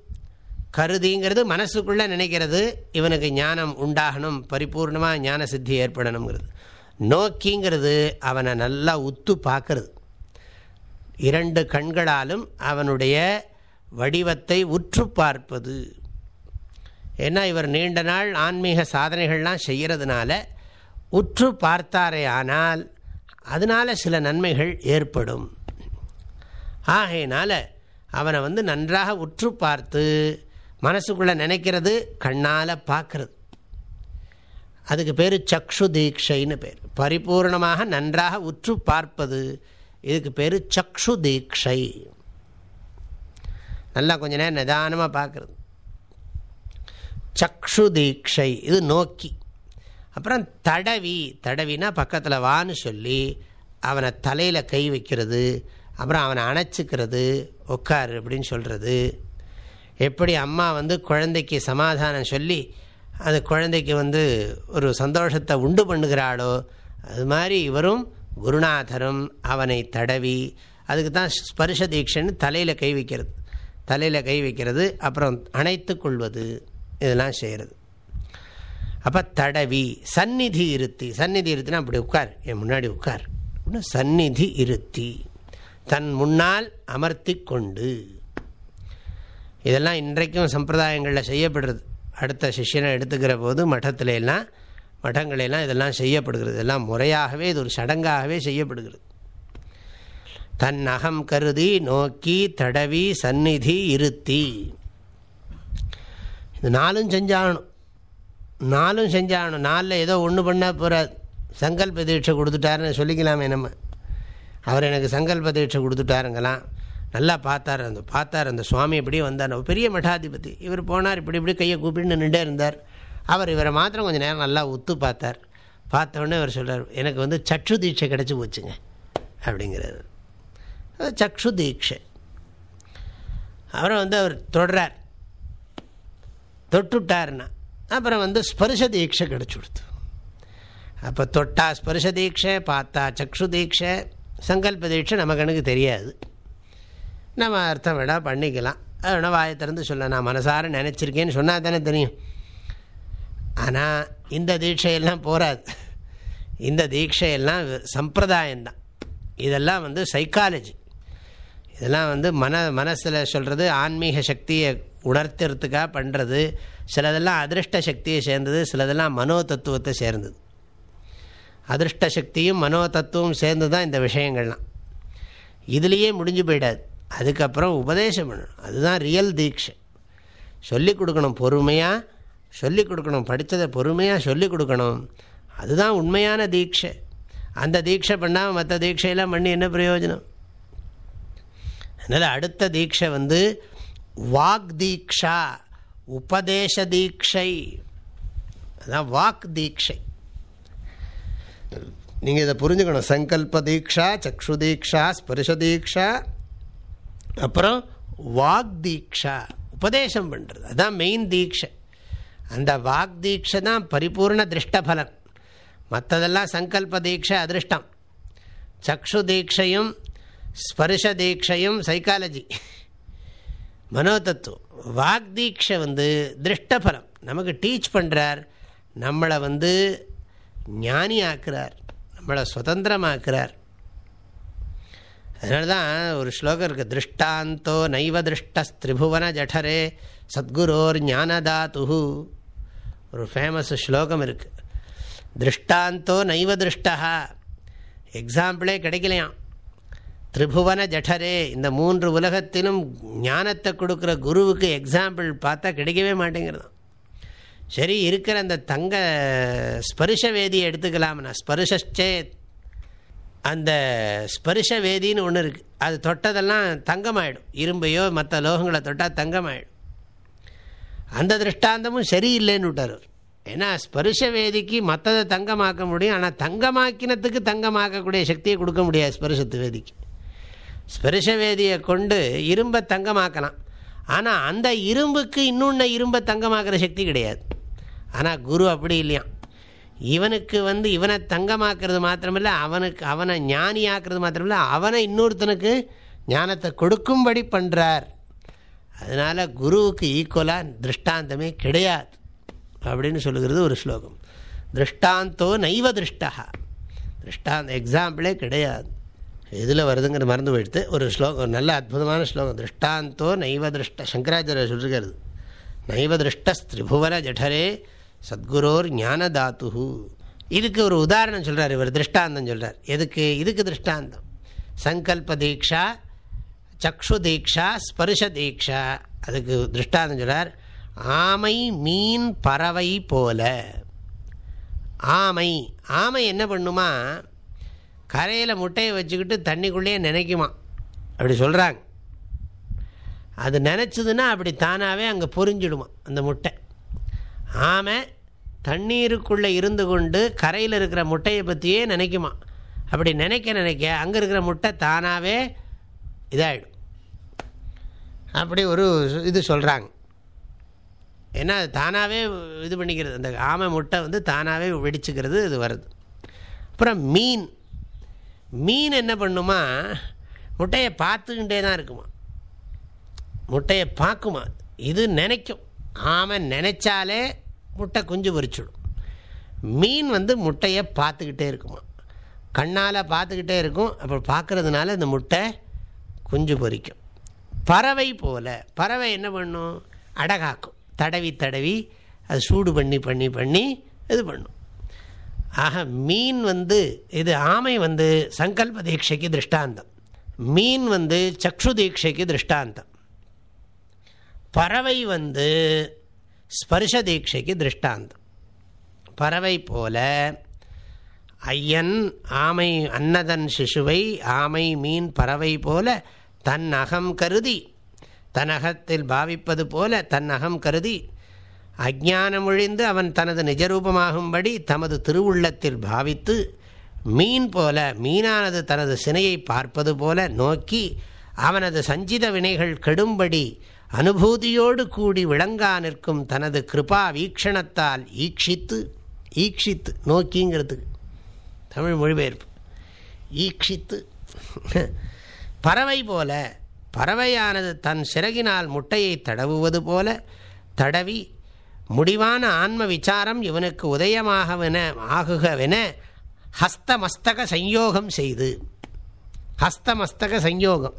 S1: கருதிங்கிறது மனசுக்குள்ளே நினைக்கிறது இவனுக்கு ஞானம் உண்டாகணும் பரிபூர்ணமாக ஞான சித்தி ஏற்படணுங்கிறது. நோக்கிங்கிறது அவனை நல்லா உத்து பார்க்கறது. இரண்டு கண்களாலும் அவனுடைய வடிவத்தை உற்று பார்ப்பது. ஏன்னா இவர் நீண்ட நாள் ஆன்மீக சாதனைகள்லாம் செய்கிறதுனால உற்று பார்த்தாரே ஆனால் அதனால் சில நன்மைகள் ஏற்படும். ஆகையினால் அவனை வந்து நன்றாக உற்று பார்த்து மனசுக்குள்ளே நினைக்கிறது கண்ணால் பார்க்கறது. அதுக்கு பேர் சக்ஷு தீட்சைன்னு பேர். பரிபூர்ணமாக நன்றாக உற்று பார்ப்பது இதுக்கு பேர் சக்ஷு தீட்சை. நல்லா கொஞ்ச நேரம் நிதானமாக பார்க்குறது. சக்ஷு தீட்சை இது நோக்கி. அப்புறம் தடவி தடவினா பக்கத்தில் வான்னு சொல்லி அவனை தலையில் கை வைக்கிறது அப்புறம் அவனை அணைச்சிக்கிறது உட்காரு அப்படின்னு சொல்கிறது எப்படி அம்மா வந்து குழந்தைக்கு சமாதானம் சொல்லி அந்த குழந்தைக்கு வந்து ஒரு சந்தோஷத்தை உண்டு பண்ணுகிறாளோ அது மாதிரி இவரும் குருநாதரும் அவனை தடவி அதுக்கு தான் ஸ்பர்ஷ தீட்சைன்னு தலையில் கை வைக்கிறது. தலையில் கை வைக்கிறது அப்புறம் அணைத்து கொள்வது இதெல்லாம் செய்கிறது அப்போ தடவி சந்நிதி இருத்தி. சந்நிதி இருத்தினா அப்படி உட்கார் என் முன்னாடி உட்கார். சந்நிதி இருத்தி. தன் முன்னால் அமர்த்தி கொண்டு. இதெல்லாம் இன்றைக்கும் சம்பிரதாயங்களில் செய்யப்படுறது. அடுத்த சிஷ்யனை எடுத்துக்கிற போது மட்டத்திலெல்லாம் எல்லாம் இதெல்லாம் செய்யப்படுகிறது. இதெல்லாம் முறையாகவே இது ஒரு சடங்காகவே செய்யப்படுகிறது. தன் அகம் கருதி நோக்கி தடவி சந்நிதி இருத்தி. இது நாலும் செஞ்சாகணும். நாலும் செஞ்சாகணும். நாலில் ஏதோ ஒன்று பண்ணால் போகிற சங்கல்ப தீட்சை கொடுத்துட்டாருன்னு சொல்லிக்கலாமே நம்ம. அவர் எனக்கு சங்கல்ப தீட்சை கொடுத்துட்டாருங்களாம். நல்லா பார்த்தார் அந்த பார்த்தார் அந்த சுவாமி இப்படியே வந்தார். பெரிய மட்டாதிபதி இவர் போனார் இப்படி இப்படி கையை கூப்பிட்டு நின்றுட்டே இருந்தார். அவர் இவரை மாத்திரம் கொஞ்சம் நேரம் நல்லா ஒத்து பார்த்தார். பார்த்தோடனே அவர் சொல்கிறார் எனக்கு வந்து சற்று தீட்சை கிடச்சி போச்சுங்க அப்படிங்கிறது சக்ஷு தீட்சை. அப்புறம் வந்து அவர் தொடுறார் தொட்டுட்டார்னா அப்புறம் வந்து ஸ்பர்ஷ தீட்சை கிடச்சி கொடுத்து. அப்போ தொட்டா ஸ்பர்ஷ தீட்சை பார்த்தா சக்ஷு தீட்சை சங்கல்ப தீட்சை நம்ம கணக்கு தெரியாது. நம்ம அர்த்தம் வேணால் பண்ணிக்கலாம். அது வேணால் வாயை திறந்து சொல்ல நான் மனசார நினச்சிருக்கேன்னு சொன்னால் தானே தெரியும். ஆனால் இந்த தீட்சையெல்லாம் போகாது இந்த தீட்சையெல்லாம் சம்பிரதாயம்தான். இதெல்லாம் வந்து சைக்காலஜி இதெல்லாம் வந்து மன மனசில் சொல்கிறது ஆன்மீக சக்தியை உணர்த்துறதுக்காக பண்ணுறது சிலதெல்லாம் அதிருஷ்ட சக்தியை சேர்ந்தது சிலதெல்லாம் மனோ தத்துவத்தை சேர்ந்தது. அதிருஷ்ட சக்தியும் மனோ தத்துவம் சேர்ந்து தான் இந்த விஷயங்கள்லாம். இதுலேயே முடிஞ்சு போயிடாது. அதுக்கப்புறம் உபதேசம் பண்ணணும். அதுதான் ரியல் தீட்சை. சொல்லிக் கொடுக்கணும் பொறுமையாக சொல்லிக் கொடுக்கணும் படித்ததை பொறுமையாக சொல்லிக் கொடுக்கணும். அதுதான் உண்மையான தீட்சை. அந்த தீட்சை பண்ணாமல் மற்ற தீட்சையெல்லாம் பண்ணி என்ன பிரயோஜனம்? அதனால் அடுத்த தீட்சை வந்து வாக் தீக்ஷா உபதேச தீட்சை. அதான் வாக் தீட்சை. நீங்கள் இதை புரிஞ்சுக்கணும். சங்கல்ப தீக்ஷா சக்ஷு தீக்ஷா ஸ்பரிச தீக்ஷா அப்புறம் வாக் தீக்ஷா உபதேசம் பண்ணுறது அதுதான் மெயின் தீட்சை. அந்த வாக்தீட்சை தான் பரிபூர்ண திருஷ்டபலன். மற்றதெல்லாம் சங்கல்ப தீட்சை அதிருஷ்டம். சக்ஷு தீட்சையும் ஸ்பர்ஷ தீட்சையும் சைக்காலஜி மனோதத்துவம். வாக்தீட்சை வந்து திருஷ்டபலம். நமக்கு டீச் பண்ணுறார் நம்மளை வந்து ஞானி ஆக்குறார் நம்மளை சுதந்திரமாக்குறார். அதனால தான் ஒரு ஸ்லோகம் இருக்குது திருஷ்டாந்தோ நைவ திருஷ்டிரிபுவன ஜடரே சத்குரோர் ஞானதாத்து ஒரு ஃபேமஸ் ஸ்லோகம் இருக்குது திருஷ்டாந்தோ நைவ திருஷ்டா. எக்ஸாம்பிளே கிடைக்கலையாம். திரிபுவன ஜடரே இந்த மூன்று உலகத்திலும் ஞானத்தை கொடுக்குற குருவுக்கு எக்ஸாம்பிள் பார்த்தா கிடைக்கவே மாட்டேங்கிறதான் சரி இருக்கிற அந்த தங்க ஸ்பரிச வேதியை எடுத்துக்கலாம்னா ஸ்பரிசே அந்த ஸ்பரிச வேதின்னு ஒன்று இருக்குது அது தொட்டதெல்லாம் தங்கமாயிடும். இரும்பையோ மற்ற லோகங்களை தொட்டால் தங்கமாயிடும். அந்த திருஷ்டாந்தமும் சரியில்லைன்னு விட்டார். ஏன்னா ஸ்பருஷ வேதிக்கு மற்றதை தங்கமாக்க முடியும். ஆனால் தங்கமாக்கினத்துக்கு தங்கமாக்கக்கூடிய சக்தியை கொடுக்க முடியாது ஸ்பருஷத்து வேதிக்கு ஸ்பர்ஷ வேதியை கொண்டு இரும்பை தங்கமாக்கலாம். ஆனால் அந்த இரும்புக்கு இன்னொன்று இரும்பை தங்கமாக்குற சக்தி கிடையாது. ஆனால் குரு அப்படி இல்லையாம். இவனுக்கு வந்து இவனை தங்கமாக்குறது மாத்திரமில்லை அவனுக்கு அவனை ஞானியாக்குறது மாத்திரமில்லை அவனை இன்னொருத்தனுக்கு ஞானத்தை கொடுக்கும்படி பண்ணுறார் அதனால் குருவுக்கு ஈக்குவலாக திருஷ்டாந்தமே கிடையாது. அப்படின்னு சொல்லுகிறது ஒரு ஸ்லோகம். திருஷ்டாந்தோ நைவ திருஷ்டா திருஷ்டாந்த எக்ஸாம்பிளே கிடையாது. எதில் வருதுங்கிற மறந்து போயிடுத்து. ஒரு ஸ்லோகம் நல்ல அற்புதமான ஸ்லோகம். திருஷ்டாந்தோ நைவ திருஷ்ட சங்கராச்சாரிய சொல்லிருக்கிறது நைவ திருஷ்டஸ்திரிபுவன ஜடரே சத்குரோர் ஞானதாத்து இதுக்கு ஒரு உதாரணம் சொல்கிறார் இவர் திருஷ்டாந்தம் சொல்கிறார் எதுக்கு? இதுக்கு திருஷ்டாந்தம். சங்கல்ப தீக்ஷா சக்ஷு தீக்ஷா ஸ்பர்ஷ தீக்ஷா அதுக்கு திருஷ்டாந்தம் சொல்கிறார் ஆமை மீன் பறவை போல. ஆமை ஆமை என்ன பண்ணுமா? கரையில் முட்டையை வச்சுக்கிட்டு தண்ணிக்குள்ளேயே நினைக்குமா? அப்படி சொல்கிறாங்க அது நினச்சதுன்னா அப்படி தானாகவே அங்கே பொறிஞ்சிடுமா அந்த முட்டை. ஆமை தண்ணீருக்குள்ளே இருந்து கொண்டு கரையில் இருக்கிற முட்டையை பற்றியே நினைக்குமா? அப்படி நினைக்க நினைக்க அங்கே இருக்கிற முட்டை தானாகவே இதாகிடும் அப்படி ஒரு இது சொல்கிறாங்க ஏன்னா அது தானாகவே இது பண்ணிக்கிறது. அந்த ஆமை முட்டை வந்து தானாகவே வெடிச்சுக்கிறது இது வருது. அப்புறம் மீன். மீன் என்ன பண்ணுமா? முட்டையை பார்த்துக்கிட்டே தான் இருக்குமா? முட்டையை பார்க்குமா? இது நினைக்கும். ஆமை நினைச்சாலே முட்டை குஞ்சு பொறிச்சிடும் மீன் வந்து முட்டையை பார்த்துக்கிட்டே இருக்குமா? கண்ணால் பார்த்துக்கிட்டே இருக்கும். அப்புறம் பார்க்குறதுனால இந்த முட்டை குஞ்சு பொரிக்கும். பறவை போல. பறவை என்ன பண்ணும்? அடகாக்கும். தடவி தடவி அது சூடு பண்ணி பண்ணி பண்ணி இது பண்ணும். ஆக மீன் வந்து இது ஆமை வந்து சங்கல்ப தீட்சைக்கு திருஷ்டாந்தம். மீன் வந்து சக்ஷு தீட்சைக்கு திருஷ்டாந்தம். பறவை வந்து ஸ்பர்ஷ தீட்சைக்கு திருஷ்டாந்தம். பறவை போல ஐயன் ஆமை அன்னதன் சிசுவை ஆமை மீன் பறவை போல தன் அகம் கருதி. தன் அகத்தில் பாவிப்பது போல தன் அகம் கருதி அஜானமொழிந்து அவன் தனது நிஜரூபமாகும்படி தமது திருவுள்ளத்தில் பாவித்து மீன் போல மீனானது தனது சினையை பார்ப்பது போல நோக்கி அவனது சஞ்சித வினைகள் கெடும்படி அனுபூதியோடு கூடி விளங்கா நிற்கும் தனது கிருபா வீக்ஷணத்தால் ஈக்ஷித்து ஈக்ஷித்து நோக்கிங்கிறதுக்கு. தமிழ் மொழிபெயர்ப்பு. ஈக்ஷித்து. பறவை போல பறவையானது தன் சிறகினால் முட்டையை தடவுவது போல தடவி முடிவான ஆன்ம விசாரம் இவனுக்கு உதயமாகவென ஆகுகவென ஹஸ்தமஸ்தக சஞ்யோகம் செய்து. ஹஸ்தமஸ்தக சஞ்யோகம்.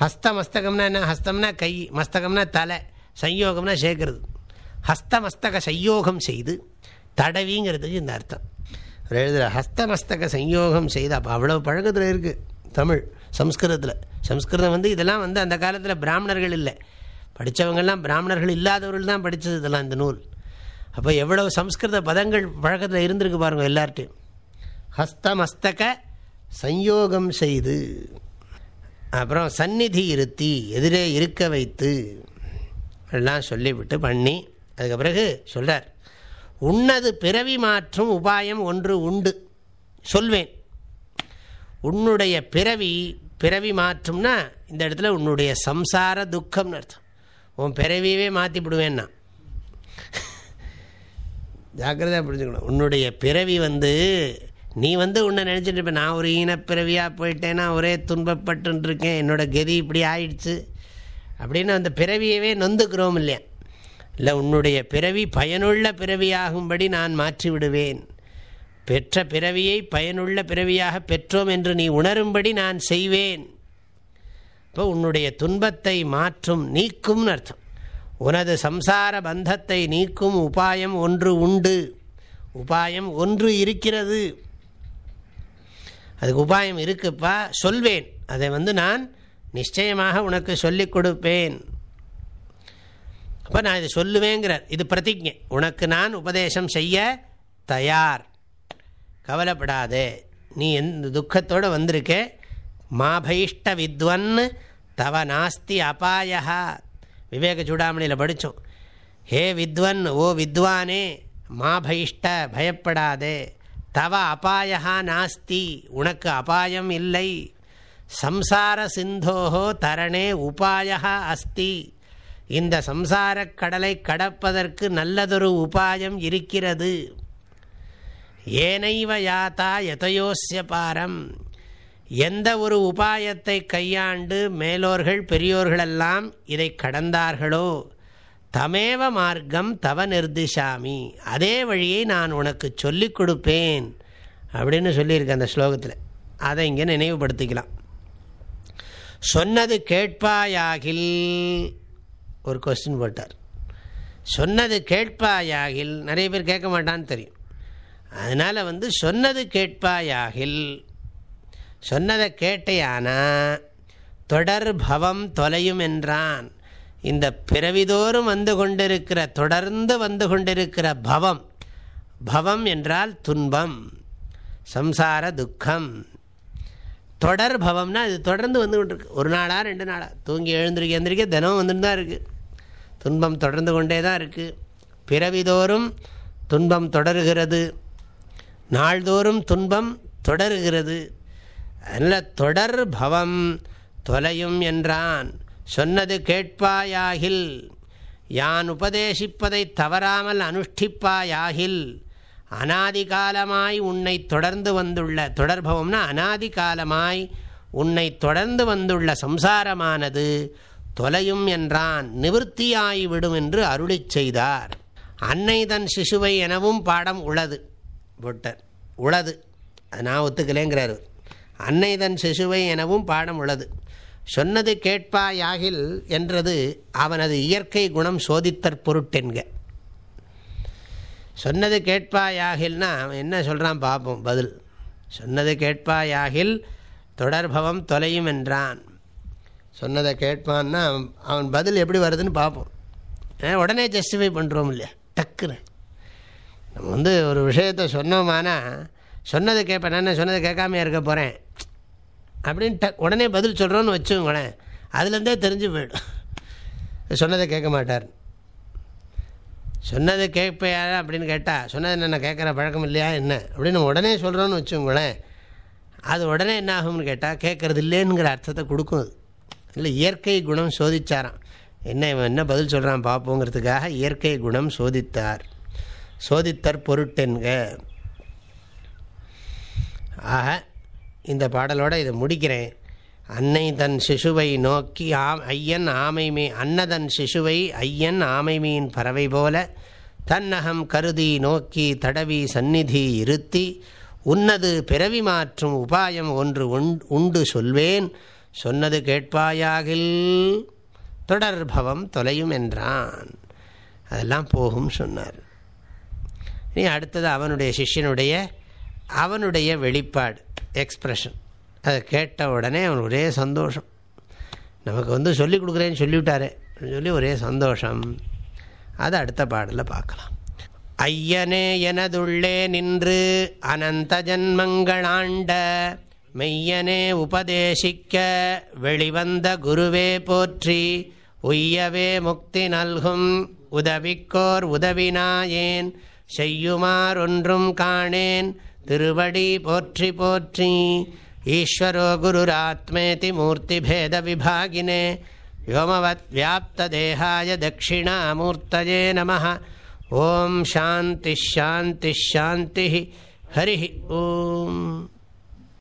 S1: ஹஸ்தமஸ்தகம்னா என்ன? ஹஸ்தம்னா கை மஸ்தகம்னா தலை சஞ்யோகம்னா சேர்க்கறது ஹஸ்தமஸ்தக சஞ்யோகம் செய்து தடவிங்கிறதுக்கு இந்த அர்த்தம். எழுதுகிற ஹஸ்தமஸ்தக சஞ்யோகம் செய்து அப்போ அவ்வளோ பழக்கத்தில் இருக்குது தமிழ். சம்ஸ்கிருதத்தில். சம்ஸ்கிருதம் வந்து இதெல்லாம் வந்து அந்த காலத்தில் பிராமணர்கள் இல்லை. படித்தவங்கெல்லாம் பிராமணர்கள் இல்லாதவர்கள் தான் படித்தது இதெல்லாம் இந்த நூல். அப்போ எவ்வளவு சம்ஸ்கிருத பதங்கள் பழக்கத்தில் இருந்திருக்கு பாருங்கள் எல்லார்ட்டையும் ஹஸ்தமஸ்தக சஞ்யோகம் செய்து. அப்புறம் சந்நிதி இருத்தி எதிரே இருக்க வைத்து எல்லாம் சொல்லிவிட்டு பண்ணி அதுக்கு பிறகு சொல்கிறார் உன்னது பிறவி மாற்றும் உபாயம் ஒன்று உண்டு. சொல்வேன். உன்னுடைய பிறவி பிறவி மாற்றும்னா இந்த இடத்துல உன்னுடைய சம்சார துக்கம்னு அர்த்தம். உன் பிறவியவே மாற்றிவிடுவேன்னா ஜாக்கிரதையாக புரிஞ்சுக்கணும். உன்னுடைய பிறவி வந்து நீ வந்து உன்னை நினச்சிட்டு இருப்ப நான் ஒரு ஈனப்பிறவியாக போயிட்டேன்னா ஒரே துன்பப்பட்டுருக்கேன் இருக்கேன் என்னோட கதி இப்படி ஆயிடுச்சு அப்படின்னு அந்த பிறவியவே நொந்துக்கிறோம் இல்லையா? இல்லை உன்னுடைய பிறவி பயனுள்ள பிறவியாகும்படி நான் மாற்றி விடுவேன். பெற்ற பிறவியை பயனுள்ள பிறவியாக பெற்றோம் என்று நீ உணரும்படி நான் செய்வேன். இப்போ உன்னுடைய துன்பத்தை மாற்றும் நீக்கும்னு அர்த்தம். உனது சம்சார பந்தத்தை நீக்கும் உபாயம் ஒன்று உண்டு. உபாயம் ஒன்று இருக்கிறது. அதுக்கு உபாயம் இருக்குப்பா சொல்வேன். அதை வந்து நான் நிச்சயமாக உனக்கு சொல்லிக் கொடுப்பேன். அப்போ நான் இதை சொல்லுவேங்கிறார். இது பிரதிஜை. உனக்கு நான் உபதேசம் செய்ய தயார். கவலைப்படாதே. நீ எந்த துக்கத்தோடு வந்திருக்க. மாபைஷ்ட வித்வன் தவ நாஸ்தி அபாயா விவேக சூடாமணியில் படித்தோம் ஹே வித்வன் ஓ வித்வானே மாபைஷ்ட பயப்படாதே. தவ அபாயா நாஸ்தி உனக்கு அபாயம் இல்லை. சம்சார சிந்தோகோ தரணே உபாயா அஸ்தி. இந்த சம்சாரக் கடலை கடப்பதற்கு நல்லதொரு உபாயம் இருக்கிறது. ஏனைவ யாத்தா எதையோசிய பாரம். எந்த ஒரு உபாயத்தை கையாண்டு மேலோர்கள் பெரியோர்களெல்லாம் இதை கடந்தார்களோ தமேவ மார்க்கம் தவ நிர்திஷாமி. அதே வழியை நான் உனக்கு சொல்லிக் கொடுப்பேன் அப்படின்னு சொல்லியிருக்கேன் அந்த ஸ்லோகத்தில். அதை இங்கே நினைவுபடுத்திக்கலாம். சொன்னது கேட்பாயாகில் ஒரு கொஸ்டின் போட்டார். சொன்னது கேட்பாயாகில் நிறைய பேர் கேட்க மாட்டான்னு தெரியும். அதனால் வந்து சொன்னது கேட்பாயாகில். சொன்னதை கேட்டையானா தொடர் பவம் தொலையும் என்றான். இந்த பிறவிதோறும் வந்து கொண்டிருக்கிற தொடர்ந்து வந்து கொண்டிருக்கிற பவம். பவம் என்றால் துன்பம் சம்சார துக்கம். தொடர் பவம்னா இது தொடர்ந்து வந்து கொண்டிருக்கு. ஒரு நாளாக ரெண்டு நாளாக தூங்கி எழுந்திருக்க எழுந்திருக்க தினம் வந்துட்டு தான் இருக்குது துன்பம் தொடர்ந்து கொண்டே தான் இருக்குது பிறவிதோறும் துன்பம் தொடருகிறது. நாள்தோறும் துன்பம் தொடர்கிறது. அதில் தொடர் பவம் தொலையும் என்றான். சொன்னது கேட்பாயாகில். யான் உபதேசிப்பதை தவறாமல் அனுஷ்டிப்பாயாகில். அனாதிகாலமாய் உன்னை தொடர்ந்து வந்துள்ள தொடர்பவம்னா அனாதிகாலமாய் உன்னை தொடர்ந்து வந்துள்ள சம்சாரமானது தொலையும் என்றான். நிவர்த்தியாய்விடும் என்று அருளி செய்தார். அன்னை தன் சிசுவை எனவும் பாடம் உள்ளது. போட்டார். உளது. நான் ஒத்துக்கலேங்கிறார். அன்னை தன் சிசுவை எனவும் பாடம் உள்ளது. சொன்னது கேட்பாயாகில் என்றது அவனது இயற்கை குணம் சோதித்தற் பொருட்டென்க. சொன்னது கேட்பாயாகில்னா அவன் என்ன சொல்கிறான் பார்ப்போம் பதில். சொன்னது கேட்பாயாகில் தொடர்பவம் தொலையும் என்றான். சொன்னதை கேட்பான்னா அவன் பதில் எப்படி வருதுன்னு பார்ப்போம் உடனே ஜஸ்டிஃபை பண்ணுறோம் இல்லையா? டக்குன்னு. நம்ம வந்து ஒரு விஷயத்த சொன்னோமானா சொன்னதை கேட்பேன் நான் சொன்னதை கேட்காமையா இருக்க போகிறேன் அப்படின்ட்டு உடனே பதில் சொல்கிறோன்னு வச்சுங்களேன் அதுலேருந்தே தெரிஞ்சு போயிடும். சொன்னதை கேட்க மாட்டார். சொன்னதை கேட்பையா அப்படின்னு கேட்டால் சொன்னதை நான் கேட்குற பழக்கம் இல்லையா என்ன? அப்படின்னு உடனே சொல்கிறோன்னு வச்சுங்களேன் அது உடனே என்ன ஆகும்னு கேட்டால் கேட்குறது இல்லைங்கிற அர்த்தத்தை கொடுக்கும் அது. இல்லை இயற்கை குணம் சோதிச்சாராம். என்ன இவன் என்ன பதில் சொல்கிறான் பார்ப்போங்கிறதுக்காக இயற்கை குணம் சோதித்தார். சோதித்தற் பொருட்டென்க. ஆக இந்த பாடலோடு இதை முடிக்கிறேன். அன்னை தன் சிசுவை நோக்கி ஆம் ஐயன் ஆமை மீ அன்னதன் சிசுவை ஐயன் ஆமை மீன் பறவை போல தன்னகம் கருதி நோக்கி தடவி சந்நிதி இருத்தி உன்னது பிறவி மாற்றும் உபாயம் ஒன்று உண்டு சொல்வேன். சொன்னது கேட்பாயாகில் தொடர்பவம் தொலையும் என்றான். அதெல்லாம் போகும் சொன்னார். நீ அடுத்தது அவனுடைய சிஷ்யனுடைய அவனுடைய வெளிப்பாடு எக்ஸ்ப்ரெஷன் அதை கேட்ட உடனே அவன் ஒரே சந்தோஷம். நமக்கு வந்து சொல்லிக் கொடுக்குறேன்னு சொல்லிவிட்டாரு. சொல்லி ஒரே சந்தோஷம். அதை அடுத்த பாடலில் பார்க்கலாம். ஐயனே எனதுள்ளே நின்று அனந்த ஜன்மங்களாண்ட மெய்யனே உபதேசிக்க வெளிவந்த குருவே போற்றி உய்யவே முக்தி நல்கும் உதவிக்கோர் உதவினாயேன். செய்யுமாறொன்றும் காணேன். திருவடி போற்றி போற்றி. ஈஸ்வரோ குருராத்மேதி மூர்த்திபேத விபாகினே. யோமவத் வியாப்ததேகாய தட்சிணாமூர்த்தயே நம ஓம் சாந்தி ஷாந்தி ஷாந்தி ஹரி ஓம்.